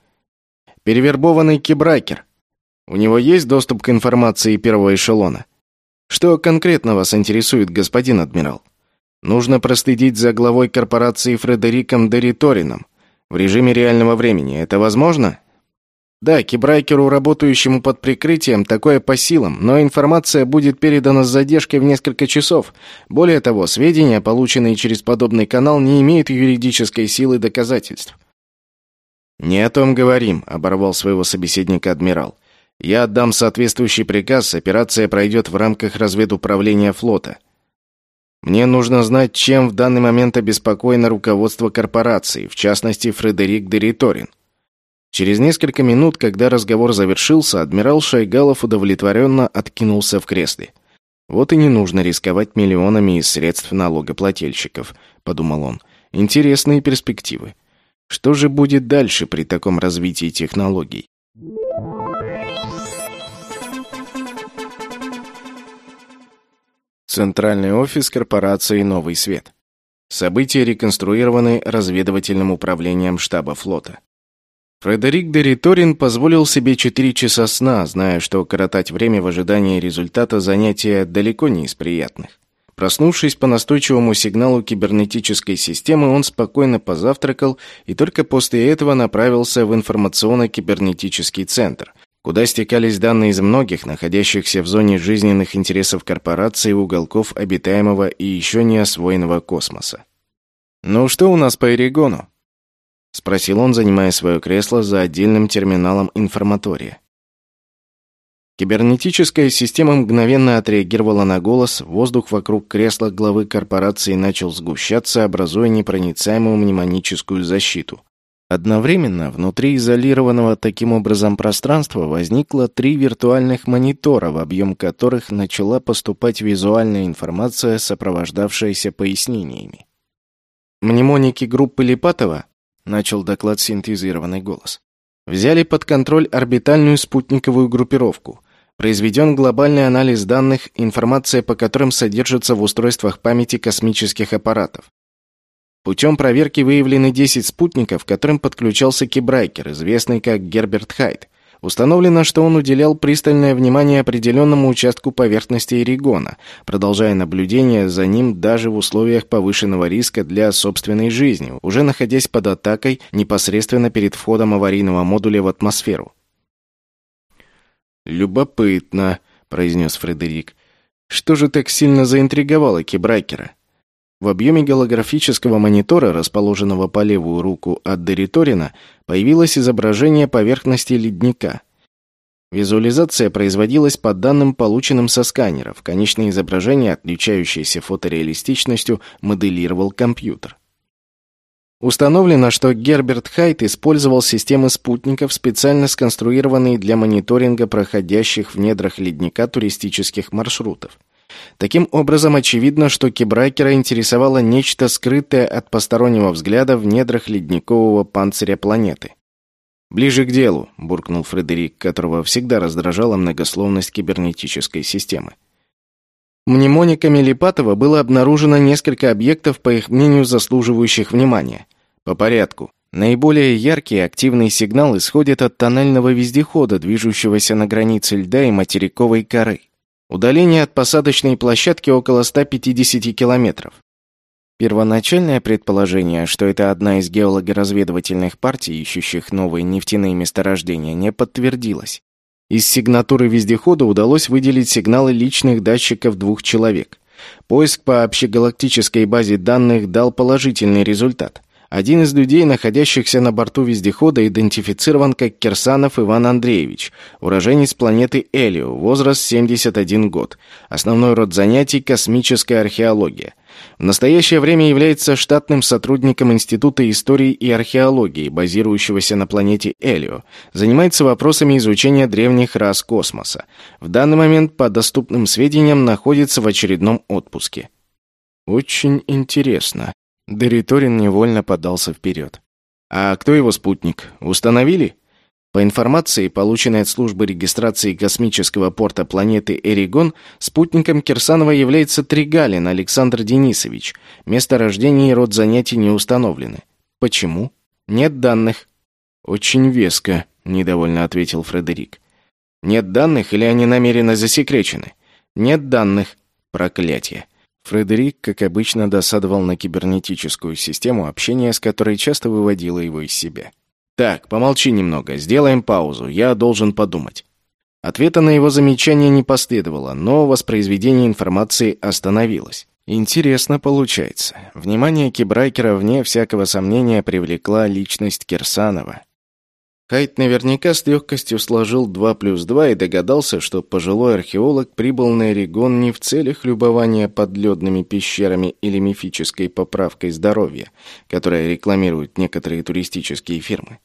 Перевербованный кибрайкер. У него есть доступ к информации первого эшелона? Что конкретно вас интересует, господин адмирал? Нужно проследить за главой корпорации Фредериком Дериторином в режиме реального времени. Это возможно? Да, кибрайкеру, работающему под прикрытием, такое по силам, но информация будет передана с задержкой в несколько часов. Более того, сведения, полученные через подобный канал, не имеют юридической силы доказательств. «Не о том говорим», — оборвал своего собеседника адмирал. «Я отдам соответствующий приказ, операция пройдет в рамках разведуправления флота. Мне нужно знать, чем в данный момент обеспокоено руководство корпорации, в частности, Фредерик Дериторин». Через несколько минут, когда разговор завершился, адмирал Шайгалов удовлетворенно откинулся в кресле. «Вот и не нужно рисковать миллионами из средств налогоплательщиков», — подумал он. «Интересные перспективы». Что же будет дальше при таком развитии технологий? Центральный офис корпорации «Новый свет». События реконструированы разведывательным управлением штаба флота. Фредерик де Риторин позволил себе 4 часа сна, зная, что коротать время в ожидании результата занятия далеко не из приятных. Проснувшись по настойчивому сигналу кибернетической системы, он спокойно позавтракал и только после этого направился в информационно-кибернетический центр, куда стекались данные из многих, находящихся в зоне жизненных интересов корпорации уголков обитаемого и еще не освоенного космоса. «Ну что у нас по Эригону?» — спросил он, занимая свое кресло за отдельным терминалом информатория. Кибернетическая система мгновенно отреагировала на голос, воздух вокруг кресла главы корпорации начал сгущаться, образуя непроницаемую мнемоническую защиту. Одновременно внутри изолированного таким образом пространства возникло три виртуальных монитора, в объем которых начала поступать визуальная информация, сопровождавшаяся пояснениями. Мнемоники группы Липатова, начал доклад синтезированный голос, взяли под контроль орбитальную спутниковую группировку – Произведен глобальный анализ данных, информация по которым содержится в устройствах памяти космических аппаратов. Путем проверки выявлены 10 спутников, которым подключался Кибрайкер, известный как Герберт Хайт. Установлено, что он уделял пристальное внимание определенному участку поверхности Эригона, продолжая наблюдение за ним даже в условиях повышенного риска для собственной жизни, уже находясь под атакой непосредственно перед входом аварийного модуля в атмосферу. «Любопытно», — произнес Фредерик. «Что же так сильно заинтриговало Кибрайкера?» В объеме голографического монитора, расположенного по левую руку от Дериторина, появилось изображение поверхности ледника. Визуализация производилась по данным, полученным со сканеров. Конечное изображение, отличающееся фотореалистичностью, моделировал компьютер. Установлено, что Герберт Хайт использовал системы спутников, специально сконструированные для мониторинга проходящих в недрах ледника туристических маршрутов. Таким образом, очевидно, что Кибрайкера интересовало нечто скрытое от постороннего взгляда в недрах ледникового панциря планеты. «Ближе к делу», — буркнул Фредерик, которого всегда раздражала многословность кибернетической системы. Мнемониками Липатова было обнаружено несколько объектов, по их мнению, заслуживающих внимания. По порядку. Наиболее яркий активный сигнал исходит от тоннельного вездехода, движущегося на границе льда и материковой коры. Удаление от посадочной площадки около 150 километров. Первоначальное предположение, что это одна из геологоразведывательных партий, ищущих новые нефтяные месторождения, не подтвердилось. Из сигнатуры вездехода удалось выделить сигналы личных датчиков двух человек. Поиск по общегалактической базе данных дал положительный результат. Один из людей, находящихся на борту вездехода, идентифицирован как Кирсанов Иван Андреевич, уроженец планеты Элио, возраст 71 год. Основной род занятий – космическая археология. В настоящее время является штатным сотрудником Института истории и археологии, базирующегося на планете Элио. Занимается вопросами изучения древних рас космоса. В данный момент, по доступным сведениям, находится в очередном отпуске. Очень интересно. Дериторин невольно подался вперед. «А кто его спутник? Установили?» По информации, полученной от службы регистрации космического порта планеты Эригон, спутником Кирсанова является Тригалин Александр Денисович. Место рождения и род занятий не установлены. Почему? Нет данных. Очень веско, недовольно ответил Фредерик. Нет данных или они намеренно засекречены? Нет данных. Проклятие. Фредерик, как обычно, досадовал на кибернетическую систему, общения с которой часто выводило его из себя. «Так, помолчи немного, сделаем паузу, я должен подумать». Ответа на его замечание не последовало, но воспроизведение информации остановилось. Интересно получается. Внимание Кибрайкера, вне всякого сомнения, привлекла личность Кирсанова. Хайт наверняка с легкостью сложил 2 плюс 2 и догадался, что пожилой археолог прибыл на Эригон не в целях любования подледными пещерами или мифической поправкой здоровья, которая рекламируют некоторые туристические фирмы.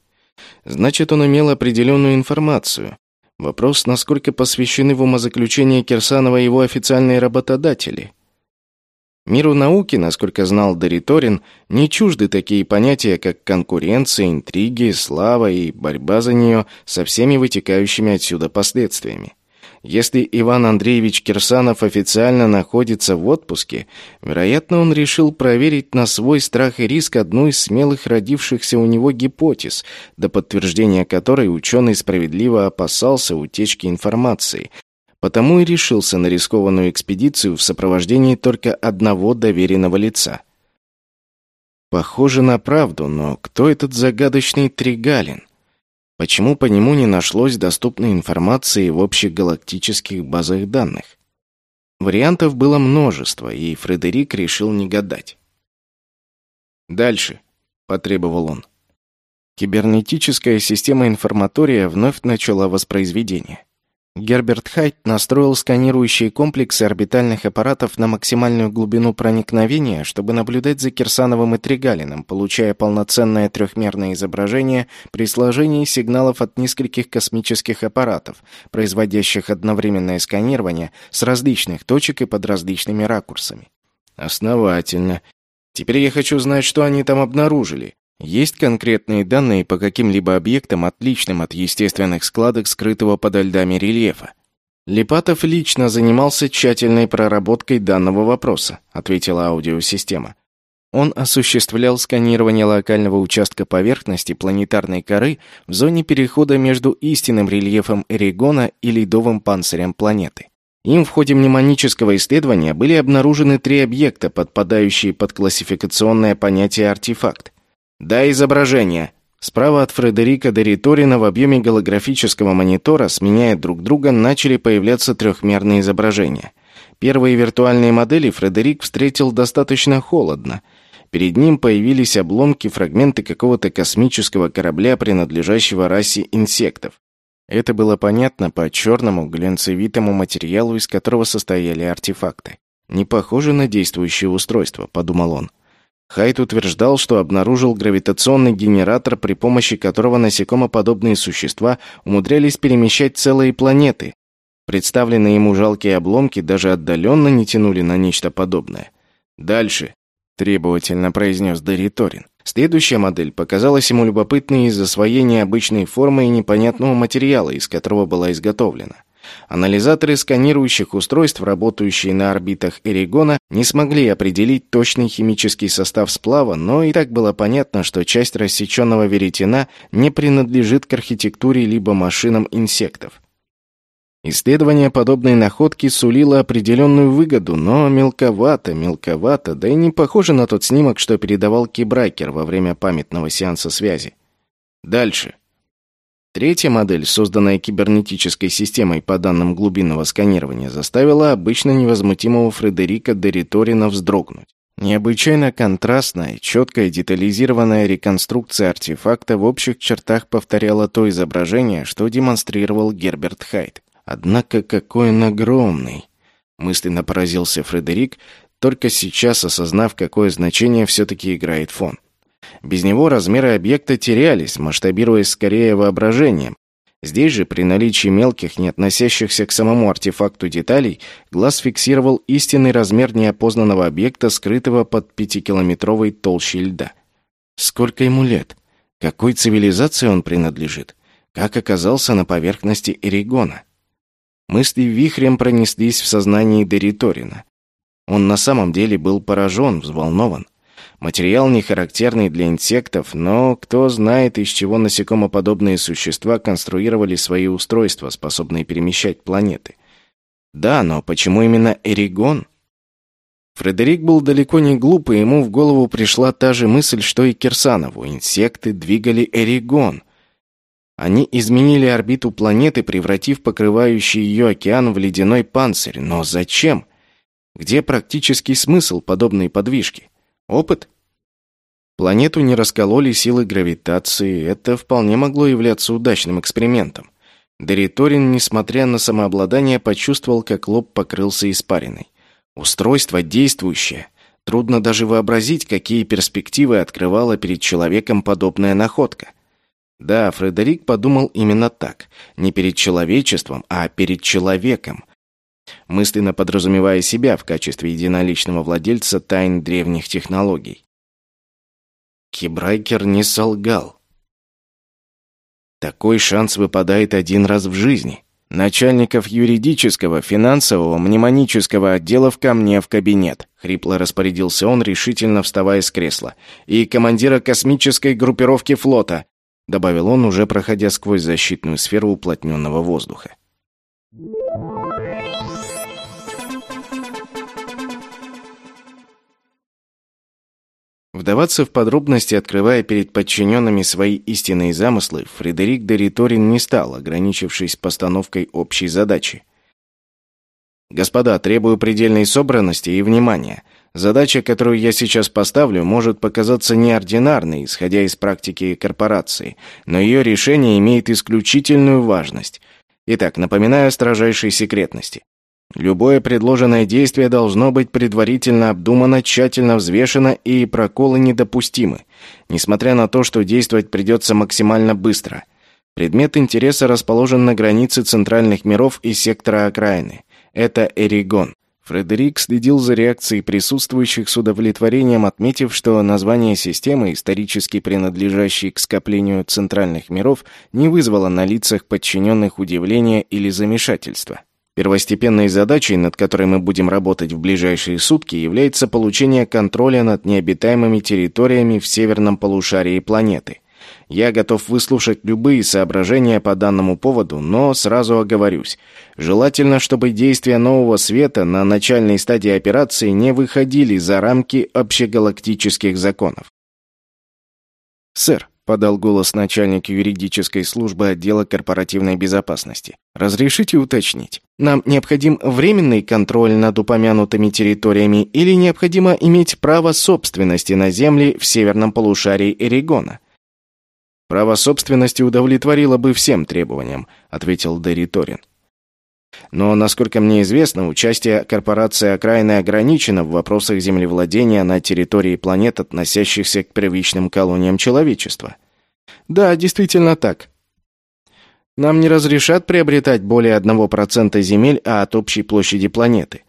Значит, он имел определенную информацию. Вопрос, насколько посвящены в умозаключение Кирсанова его официальные работодатели – Миру науки, насколько знал Дориторин, не чужды такие понятия, как конкуренция, интриги, слава и борьба за нее со всеми вытекающими отсюда последствиями. Если Иван Андреевич Кирсанов официально находится в отпуске, вероятно, он решил проверить на свой страх и риск одну из смелых родившихся у него гипотез, до подтверждения которой ученый справедливо опасался утечки информации, Потому и решился на рискованную экспедицию в сопровождении только одного доверенного лица. Похоже на правду, но кто этот загадочный Тригалин? Почему по нему не нашлось доступной информации в общих галактических базах данных? Вариантов было множество, и Фредерик решил не гадать. «Дальше», — потребовал он. Кибернетическая система информатория вновь начала воспроизведение. Герберт Хайт настроил сканирующие комплексы орбитальных аппаратов на максимальную глубину проникновения, чтобы наблюдать за Кирсановым и Тригалиным, получая полноценное трехмерное изображение при сложении сигналов от нескольких космических аппаратов, производящих одновременное сканирование с различных точек и под различными ракурсами. Основательно. Теперь я хочу знать, что они там обнаружили. Есть конкретные данные по каким-либо объектам, отличным от естественных складок, скрытого подо льдами рельефа? Липатов лично занимался тщательной проработкой данного вопроса, ответила аудиосистема. Он осуществлял сканирование локального участка поверхности планетарной коры в зоне перехода между истинным рельефом Эригона и ледовым панцирем планеты. Им в ходе мнемонического исследования были обнаружены три объекта, подпадающие под классификационное понятие артефакт. «Да, изображение», Справа от Фредерика Дериторина в объеме голографического монитора, сменяя друг друга, начали появляться трехмерные изображения. Первые виртуальные модели Фредерик встретил достаточно холодно. Перед ним появились обломки, фрагменты какого-то космического корабля, принадлежащего расе инсектов. Это было понятно по черному глянцевитому материалу, из которого состояли артефакты. «Не похоже на действующее устройство», — подумал он. Хайт утверждал, что обнаружил гравитационный генератор, при помощи которого насекомоподобные существа умудрялись перемещать целые планеты. Представленные ему жалкие обломки даже отдаленно не тянули на нечто подобное. «Дальше», — требовательно произнес Дориторин. Следующая модель показалась ему любопытной из-за своей необычной формы и непонятного материала, из которого была изготовлена. Анализаторы сканирующих устройств, работающие на орбитах Эригона, не смогли определить точный химический состав сплава, но и так было понятно, что часть рассеченного веретена не принадлежит к архитектуре либо машинам инсектов. Исследование подобной находки сулило определенную выгоду, но мелковато, мелковато, да и не похоже на тот снимок, что передавал Кибрайкер во время памятного сеанса связи. Дальше. Третья модель, созданная кибернетической системой по данным глубинного сканирования, заставила обычно невозмутимого Фредерика Дериторина вздрогнуть. Необычайно контрастная, четкая детализированная реконструкция артефакта в общих чертах повторяла то изображение, что демонстрировал Герберт Хайт. Однако какой он огромный! Мысленно поразился Фредерик, только сейчас осознав, какое значение все-таки играет фон. Без него размеры объекта терялись, масштабируясь скорее воображением. Здесь же, при наличии мелких, не относящихся к самому артефакту деталей, глаз фиксировал истинный размер неопознанного объекта, скрытого под пятикилометровой толщей льда. Сколько ему лет? Какой цивилизации он принадлежит? Как оказался на поверхности Эригона? Мысли вихрем пронеслись в сознании Дериторина. Он на самом деле был поражен, взволнован. Материал не характерный для инсектов, но кто знает, из чего насекомоподобные существа конструировали свои устройства, способные перемещать планеты. Да, но почему именно Эригон? Фредерик был далеко не глуп, и ему в голову пришла та же мысль, что и Кирсанову. Инсекты двигали Эригон. Они изменили орбиту планеты, превратив покрывающий ее океан в ледяной панцирь. Но зачем? Где практический смысл подобной подвижки? Опыт? Планету не раскололи силы гравитации, это вполне могло являться удачным экспериментом. Дериторин, несмотря на самообладание, почувствовал, как лоб покрылся испариной. Устройство действующее. Трудно даже вообразить, какие перспективы открывала перед человеком подобная находка. Да, Фредерик подумал именно так. Не перед человечеством, а перед человеком мысленно подразумевая себя в качестве единоличного владельца тайн древних технологий. Кибрайкер не солгал. Такой шанс выпадает один раз в жизни. Начальников юридического, финансового, мнемонического отделов ко мне в кабинет, хрипло распорядился он, решительно вставая с кресла. И командира космической группировки флота, добавил он, уже проходя сквозь защитную сферу уплотненного воздуха. Вдаваться в подробности, открывая перед подчиненными свои истинные замыслы, Фредерик де Риторин не стал, ограничившись постановкой общей задачи. «Господа, требую предельной собранности и внимания. Задача, которую я сейчас поставлю, может показаться неординарной, исходя из практики корпорации, но ее решение имеет исключительную важность. Итак, напоминаю о строжайшей секретности. Любое предложенное действие должно быть предварительно обдумано, тщательно взвешено и проколы недопустимы, несмотря на то, что действовать придется максимально быстро. Предмет интереса расположен на границе центральных миров и сектора окраины. Это Эригон. Фредерик следил за реакцией присутствующих с удовлетворением, отметив, что название системы, исторически принадлежащей к скоплению центральных миров, не вызвало на лицах подчиненных удивления или замешательства. Первостепенной задачей, над которой мы будем работать в ближайшие сутки, является получение контроля над необитаемыми территориями в северном полушарии планеты. Я готов выслушать любые соображения по данному поводу, но сразу оговорюсь. Желательно, чтобы действия нового света на начальной стадии операции не выходили за рамки общегалактических законов. «Сэр», — подал голос начальник юридической службы отдела корпоративной безопасности, «разрешите уточнить, нам необходим временный контроль над упомянутыми территориями или необходимо иметь право собственности на земли в северном полушарии Эригона?» «Право собственности удовлетворило бы всем требованиям», — ответил Дерри Торин. Но, насколько мне известно, участие корпорации окраины ограничено в вопросах землевладения на территории планет, относящихся к первичным колониям человечества. Да, действительно так. Нам не разрешат приобретать более 1% земель от общей площади планеты.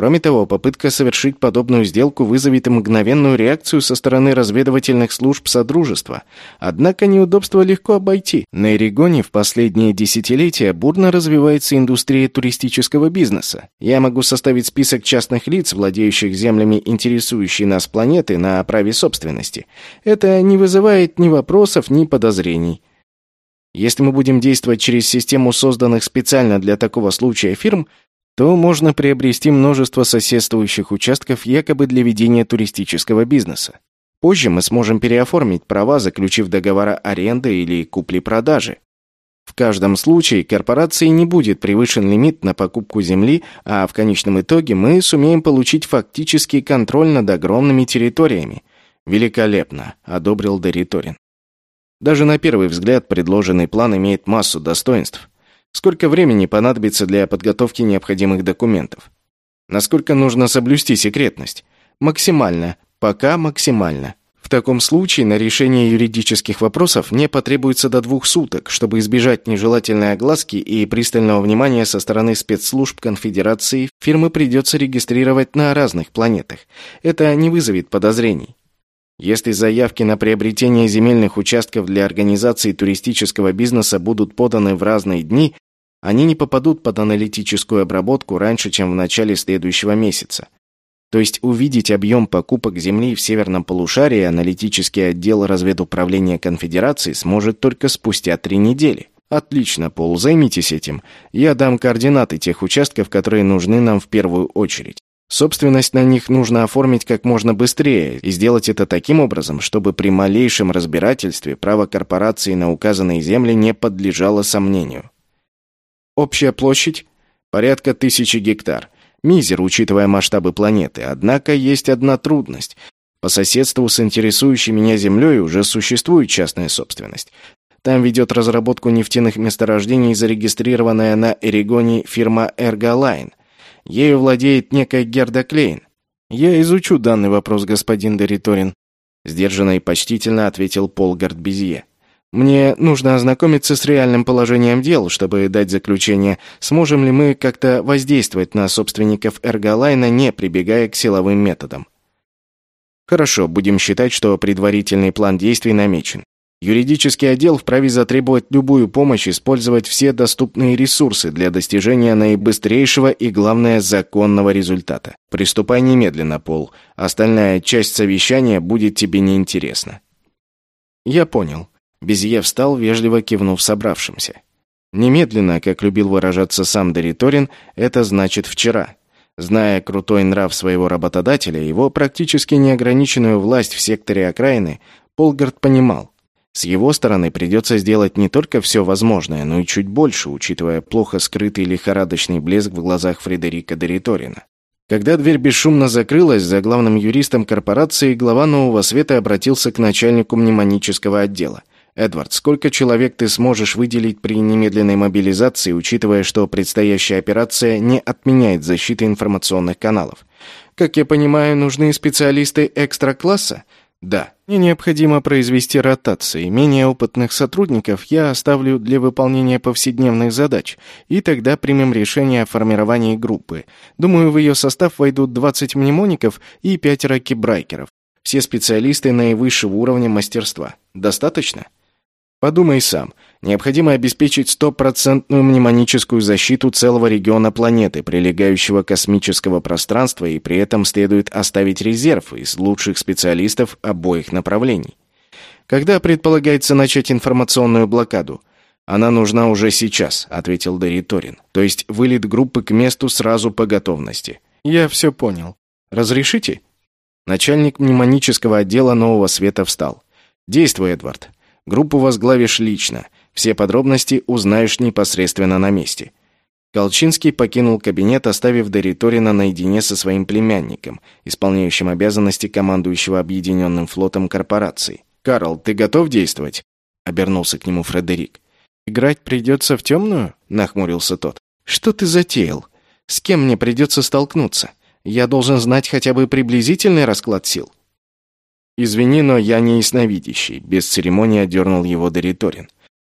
Кроме того, попытка совершить подобную сделку вызовет мгновенную реакцию со стороны разведывательных служб Содружества. Однако неудобства легко обойти. На Эригоне в последние десятилетия бурно развивается индустрия туристического бизнеса. Я могу составить список частных лиц, владеющих землями интересующей нас планеты, на праве собственности. Это не вызывает ни вопросов, ни подозрений. Если мы будем действовать через систему созданных специально для такого случая фирм, то можно приобрести множество соседствующих участков якобы для ведения туристического бизнеса. Позже мы сможем переоформить права, заключив договора аренды или купли-продажи. В каждом случае корпорации не будет превышен лимит на покупку земли, а в конечном итоге мы сумеем получить фактический контроль над огромными территориями. Великолепно, одобрил Дериторин. Даже на первый взгляд предложенный план имеет массу достоинств. Сколько времени понадобится для подготовки необходимых документов? Насколько нужно соблюсти секретность? Максимально. Пока максимально. В таком случае на решение юридических вопросов мне потребуется до двух суток, чтобы избежать нежелательной огласки и пристального внимания со стороны спецслужб конфедерации. Фирмы придется регистрировать на разных планетах. Это не вызовет подозрений. Если заявки на приобретение земельных участков для организации туристического бизнеса будут поданы в разные дни, они не попадут под аналитическую обработку раньше, чем в начале следующего месяца. То есть увидеть объем покупок земли в северном полушарии аналитический отдел разведуправления Конфедерации сможет только спустя три недели. Отлично, Пол, займитесь этим. Я дам координаты тех участков, которые нужны нам в первую очередь. Собственность на них нужно оформить как можно быстрее и сделать это таким образом, чтобы при малейшем разбирательстве право корпорации на указанные земли не подлежало сомнению. Общая площадь – порядка тысячи гектар. Мизер, учитывая масштабы планеты. Однако есть одна трудность. По соседству с интересующей меня землей уже существует частная собственность. Там ведет разработку нефтяных месторождений зарегистрированная на Эригоне фирма «Эрголайн», Ею владеет некая Герда Клейн. Я изучу данный вопрос, господин Дориторин. Сдержанно и почтительно ответил Полгард Безье. Мне нужно ознакомиться с реальным положением дел, чтобы дать заключение, сможем ли мы как-то воздействовать на собственников Эрголайна, не прибегая к силовым методам. Хорошо, будем считать, что предварительный план действий намечен. Юридический отдел вправе затребовать любую помощь, использовать все доступные ресурсы для достижения наибыстрейшего и, главное, законного результата. Приступай немедленно, Пол. Остальная часть совещания будет тебе неинтересна. Я понял. Безье встал, вежливо кивнув собравшимся. Немедленно, как любил выражаться сам Дориторин, это значит вчера. Зная крутой нрав своего работодателя, его практически неограниченную власть в секторе окраины, Полгард понимал, с его стороны придется сделать не только все возможное, но и чуть больше, учитывая плохо скрытый лихорадочный блеск в глазах Фредерика Дориторина. Когда дверь бесшумно закрылась, за главным юристом корпорации глава Нового Света обратился к начальнику мнемонического отдела. «Эдвард, сколько человек ты сможешь выделить при немедленной мобилизации, учитывая, что предстоящая операция не отменяет защиты информационных каналов? Как я понимаю, нужны специалисты экстра-класса?» Да, мне необходимо произвести ротации. Менее опытных сотрудников я оставлю для выполнения повседневных задач, и тогда примем решение о формировании группы. Думаю, в ее состав войдут 20 мнемоников и 5 ракибрайкеров. Все специалисты наивысшего уровня мастерства. Достаточно? Подумай сам. Необходимо обеспечить стопроцентную мнемоническую защиту целого региона планеты, прилегающего космического пространства, и при этом следует оставить резерв из лучших специалистов обоих направлений. Когда предполагается начать информационную блокаду? Она нужна уже сейчас, ответил Дориторин. То есть вылет группы к месту сразу по готовности. Я все понял. Разрешите? Начальник мнемонического отдела Нового Света встал. Действуй, Эдвард. Группу возглавишь лично. Все подробности узнаешь непосредственно на месте. Колчинский покинул кабинет, оставив Дориторина наедине со своим племянником, исполняющим обязанности командующего объединенным флотом корпорации. «Карл, ты готов действовать?» — обернулся к нему Фредерик. «Играть придется в темную?» — нахмурился тот. «Что ты затеял? С кем мне придется столкнуться? Я должен знать хотя бы приблизительный расклад сил». «Извини, но я не ясновидящий», — без церемонии отдернул его Дориторин.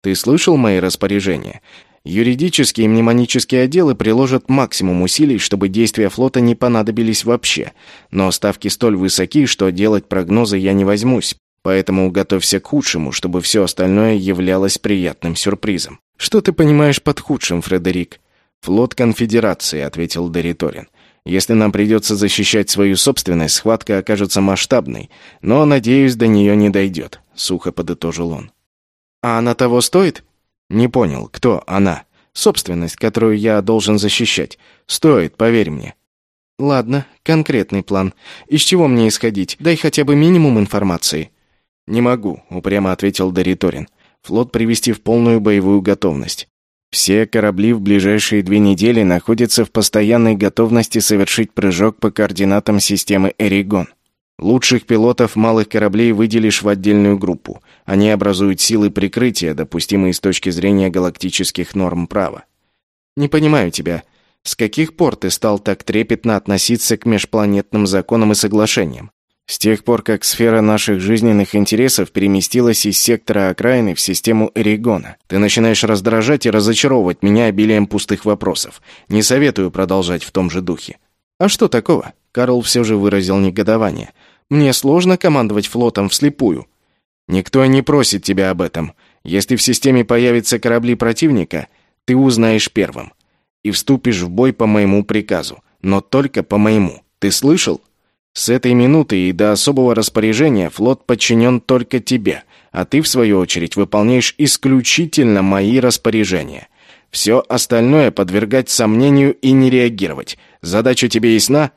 «Ты слышал мои распоряжения? Юридические и мнемонические отделы приложат максимум усилий, чтобы действия флота не понадобились вообще. Но ставки столь высоки, что делать прогнозы я не возьмусь, Поэтому готовься к худшему, чтобы все остальное являлось приятным сюрпризом. Что ты понимаешь под худшим, Фредерик? Флот конфедерации, ответил Дориторин. Если нам придется защищать свою собственность, схватка окажется масштабной, но, надеюсь, до нее не дойдет», — сухо подытожил он. «А она того стоит?» «Не понял, кто она?» «Собственность, которую я должен защищать. Стоит, поверь мне». «Ладно, конкретный план. Из чего мне исходить? Дай хотя бы минимум информации». «Не могу», — упрямо ответил Дориторин. «Флот привести в полную боевую готовность. Все корабли в ближайшие две недели находятся в постоянной готовности совершить прыжок по координатам системы Эригон. Лучших пилотов малых кораблей выделишь в отдельную группу. Они образуют силы прикрытия, допустимые с точки зрения галактических норм права. Не понимаю тебя. С каких пор ты стал так трепетно относиться к межпланетным законам и соглашениям? С тех пор, как сфера наших жизненных интересов переместилась из сектора окраины в систему Эригона, ты начинаешь раздражать и разочаровывать меня обилием пустых вопросов. Не советую продолжать в том же духе. А что такого? Карл все же выразил негодование. Мне сложно командовать флотом вслепую. Никто не просит тебя об этом. Если в системе появятся корабли противника, ты узнаешь первым и вступишь в бой по моему приказу, но только по моему. Ты слышал? С этой минуты и до особого распоряжения флот подчинен только тебе, а ты, в свою очередь, выполняешь исключительно мои распоряжения. Все остальное подвергать сомнению и не реагировать. Задача тебе ясна?»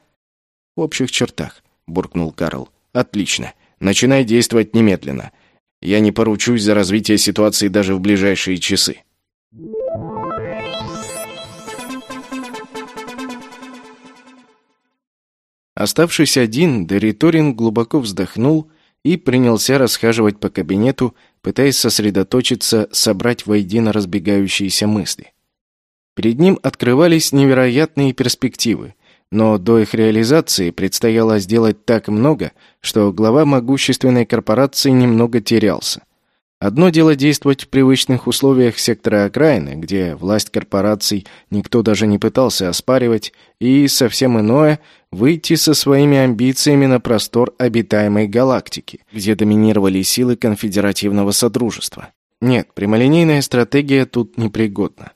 «В общих чертах», — буркнул Карл. «Отлично. Начинай действовать немедленно. Я не поручусь за развитие ситуации даже в ближайшие часы». Оставшись один, Дориторин глубоко вздохнул и принялся расхаживать по кабинету, пытаясь сосредоточиться, собрать воедино разбегающиеся мысли. Перед ним открывались невероятные перспективы, но до их реализации предстояло сделать так много, что глава могущественной корпорации немного терялся. Одно дело действовать в привычных условиях сектора окраины, где власть корпораций никто даже не пытался оспаривать, и совсем иное — выйти со своими амбициями на простор обитаемой галактики, где доминировали силы конфедеративного содружества. Нет, прямолинейная стратегия тут непригодна.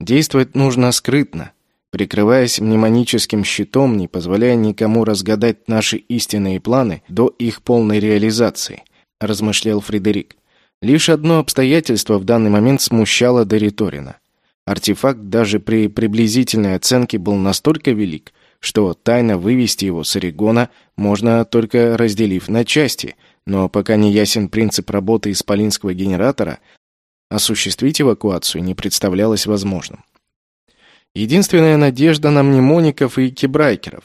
Действовать нужно скрытно, прикрываясь мнемоническим щитом, не позволяя никому разгадать наши истинные планы до их полной реализации, размышлял Фредерик. Лишь одно обстоятельство в данный момент смущало Дориторина. Артефакт даже при приблизительной оценке был настолько велик, что тайно вывести его с Орегона можно только разделив на части, но пока не ясен принцип работы исполинского генератора, осуществить эвакуацию не представлялось возможным. Единственная надежда на мнемоников и кибрайкеров.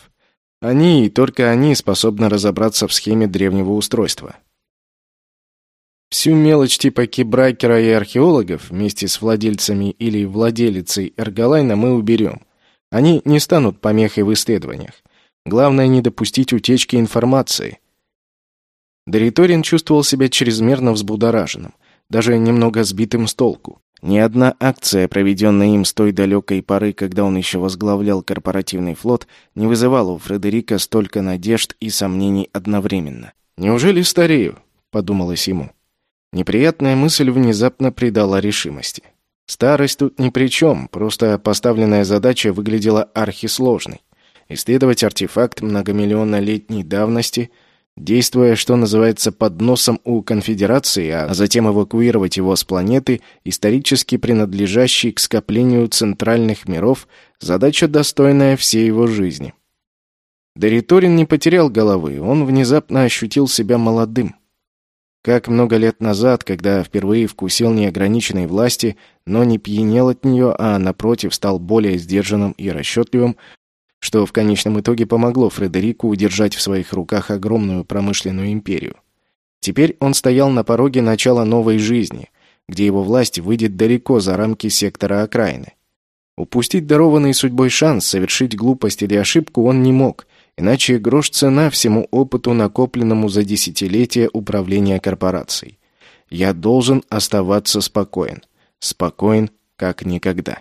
Они и только они способны разобраться в схеме древнего устройства. Всю мелочь типа кибрайкера и археологов вместе с владельцами или владелицей Эрголайна мы уберем. Они не станут помехой в исследованиях. Главное не допустить утечки информации. Дориторин чувствовал себя чрезмерно взбудораженным, даже немного сбитым с толку. Ни одна акция, проведенная им с той далекой поры, когда он еще возглавлял корпоративный флот, не вызывала у Фредерика столько надежд и сомнений одновременно. «Неужели старею?» — подумалось ему. Неприятная мысль внезапно придала решимости. Старость тут ни при чем, просто поставленная задача выглядела архисложной. Исследовать артефакт многомиллионнолетней давности, действуя, что называется, под носом у конфедерации, а затем эвакуировать его с планеты, исторически принадлежащей к скоплению центральных миров, задача, достойная всей его жизни. Дориторин не потерял головы, он внезапно ощутил себя молодым. Как много лет назад, когда впервые вкусил неограниченной власти, но не пьянел от нее, а напротив стал более сдержанным и расчетливым, что в конечном итоге помогло Фредерику удержать в своих руках огромную промышленную империю. Теперь он стоял на пороге начала новой жизни, где его власть выйдет далеко за рамки сектора окраины. Упустить дарованный судьбой шанс совершить глупость или ошибку он не мог, Иначе грош цена всему опыту, накопленному за десятилетия управления корпорацией. Я должен оставаться спокоен. Спокоен, как никогда.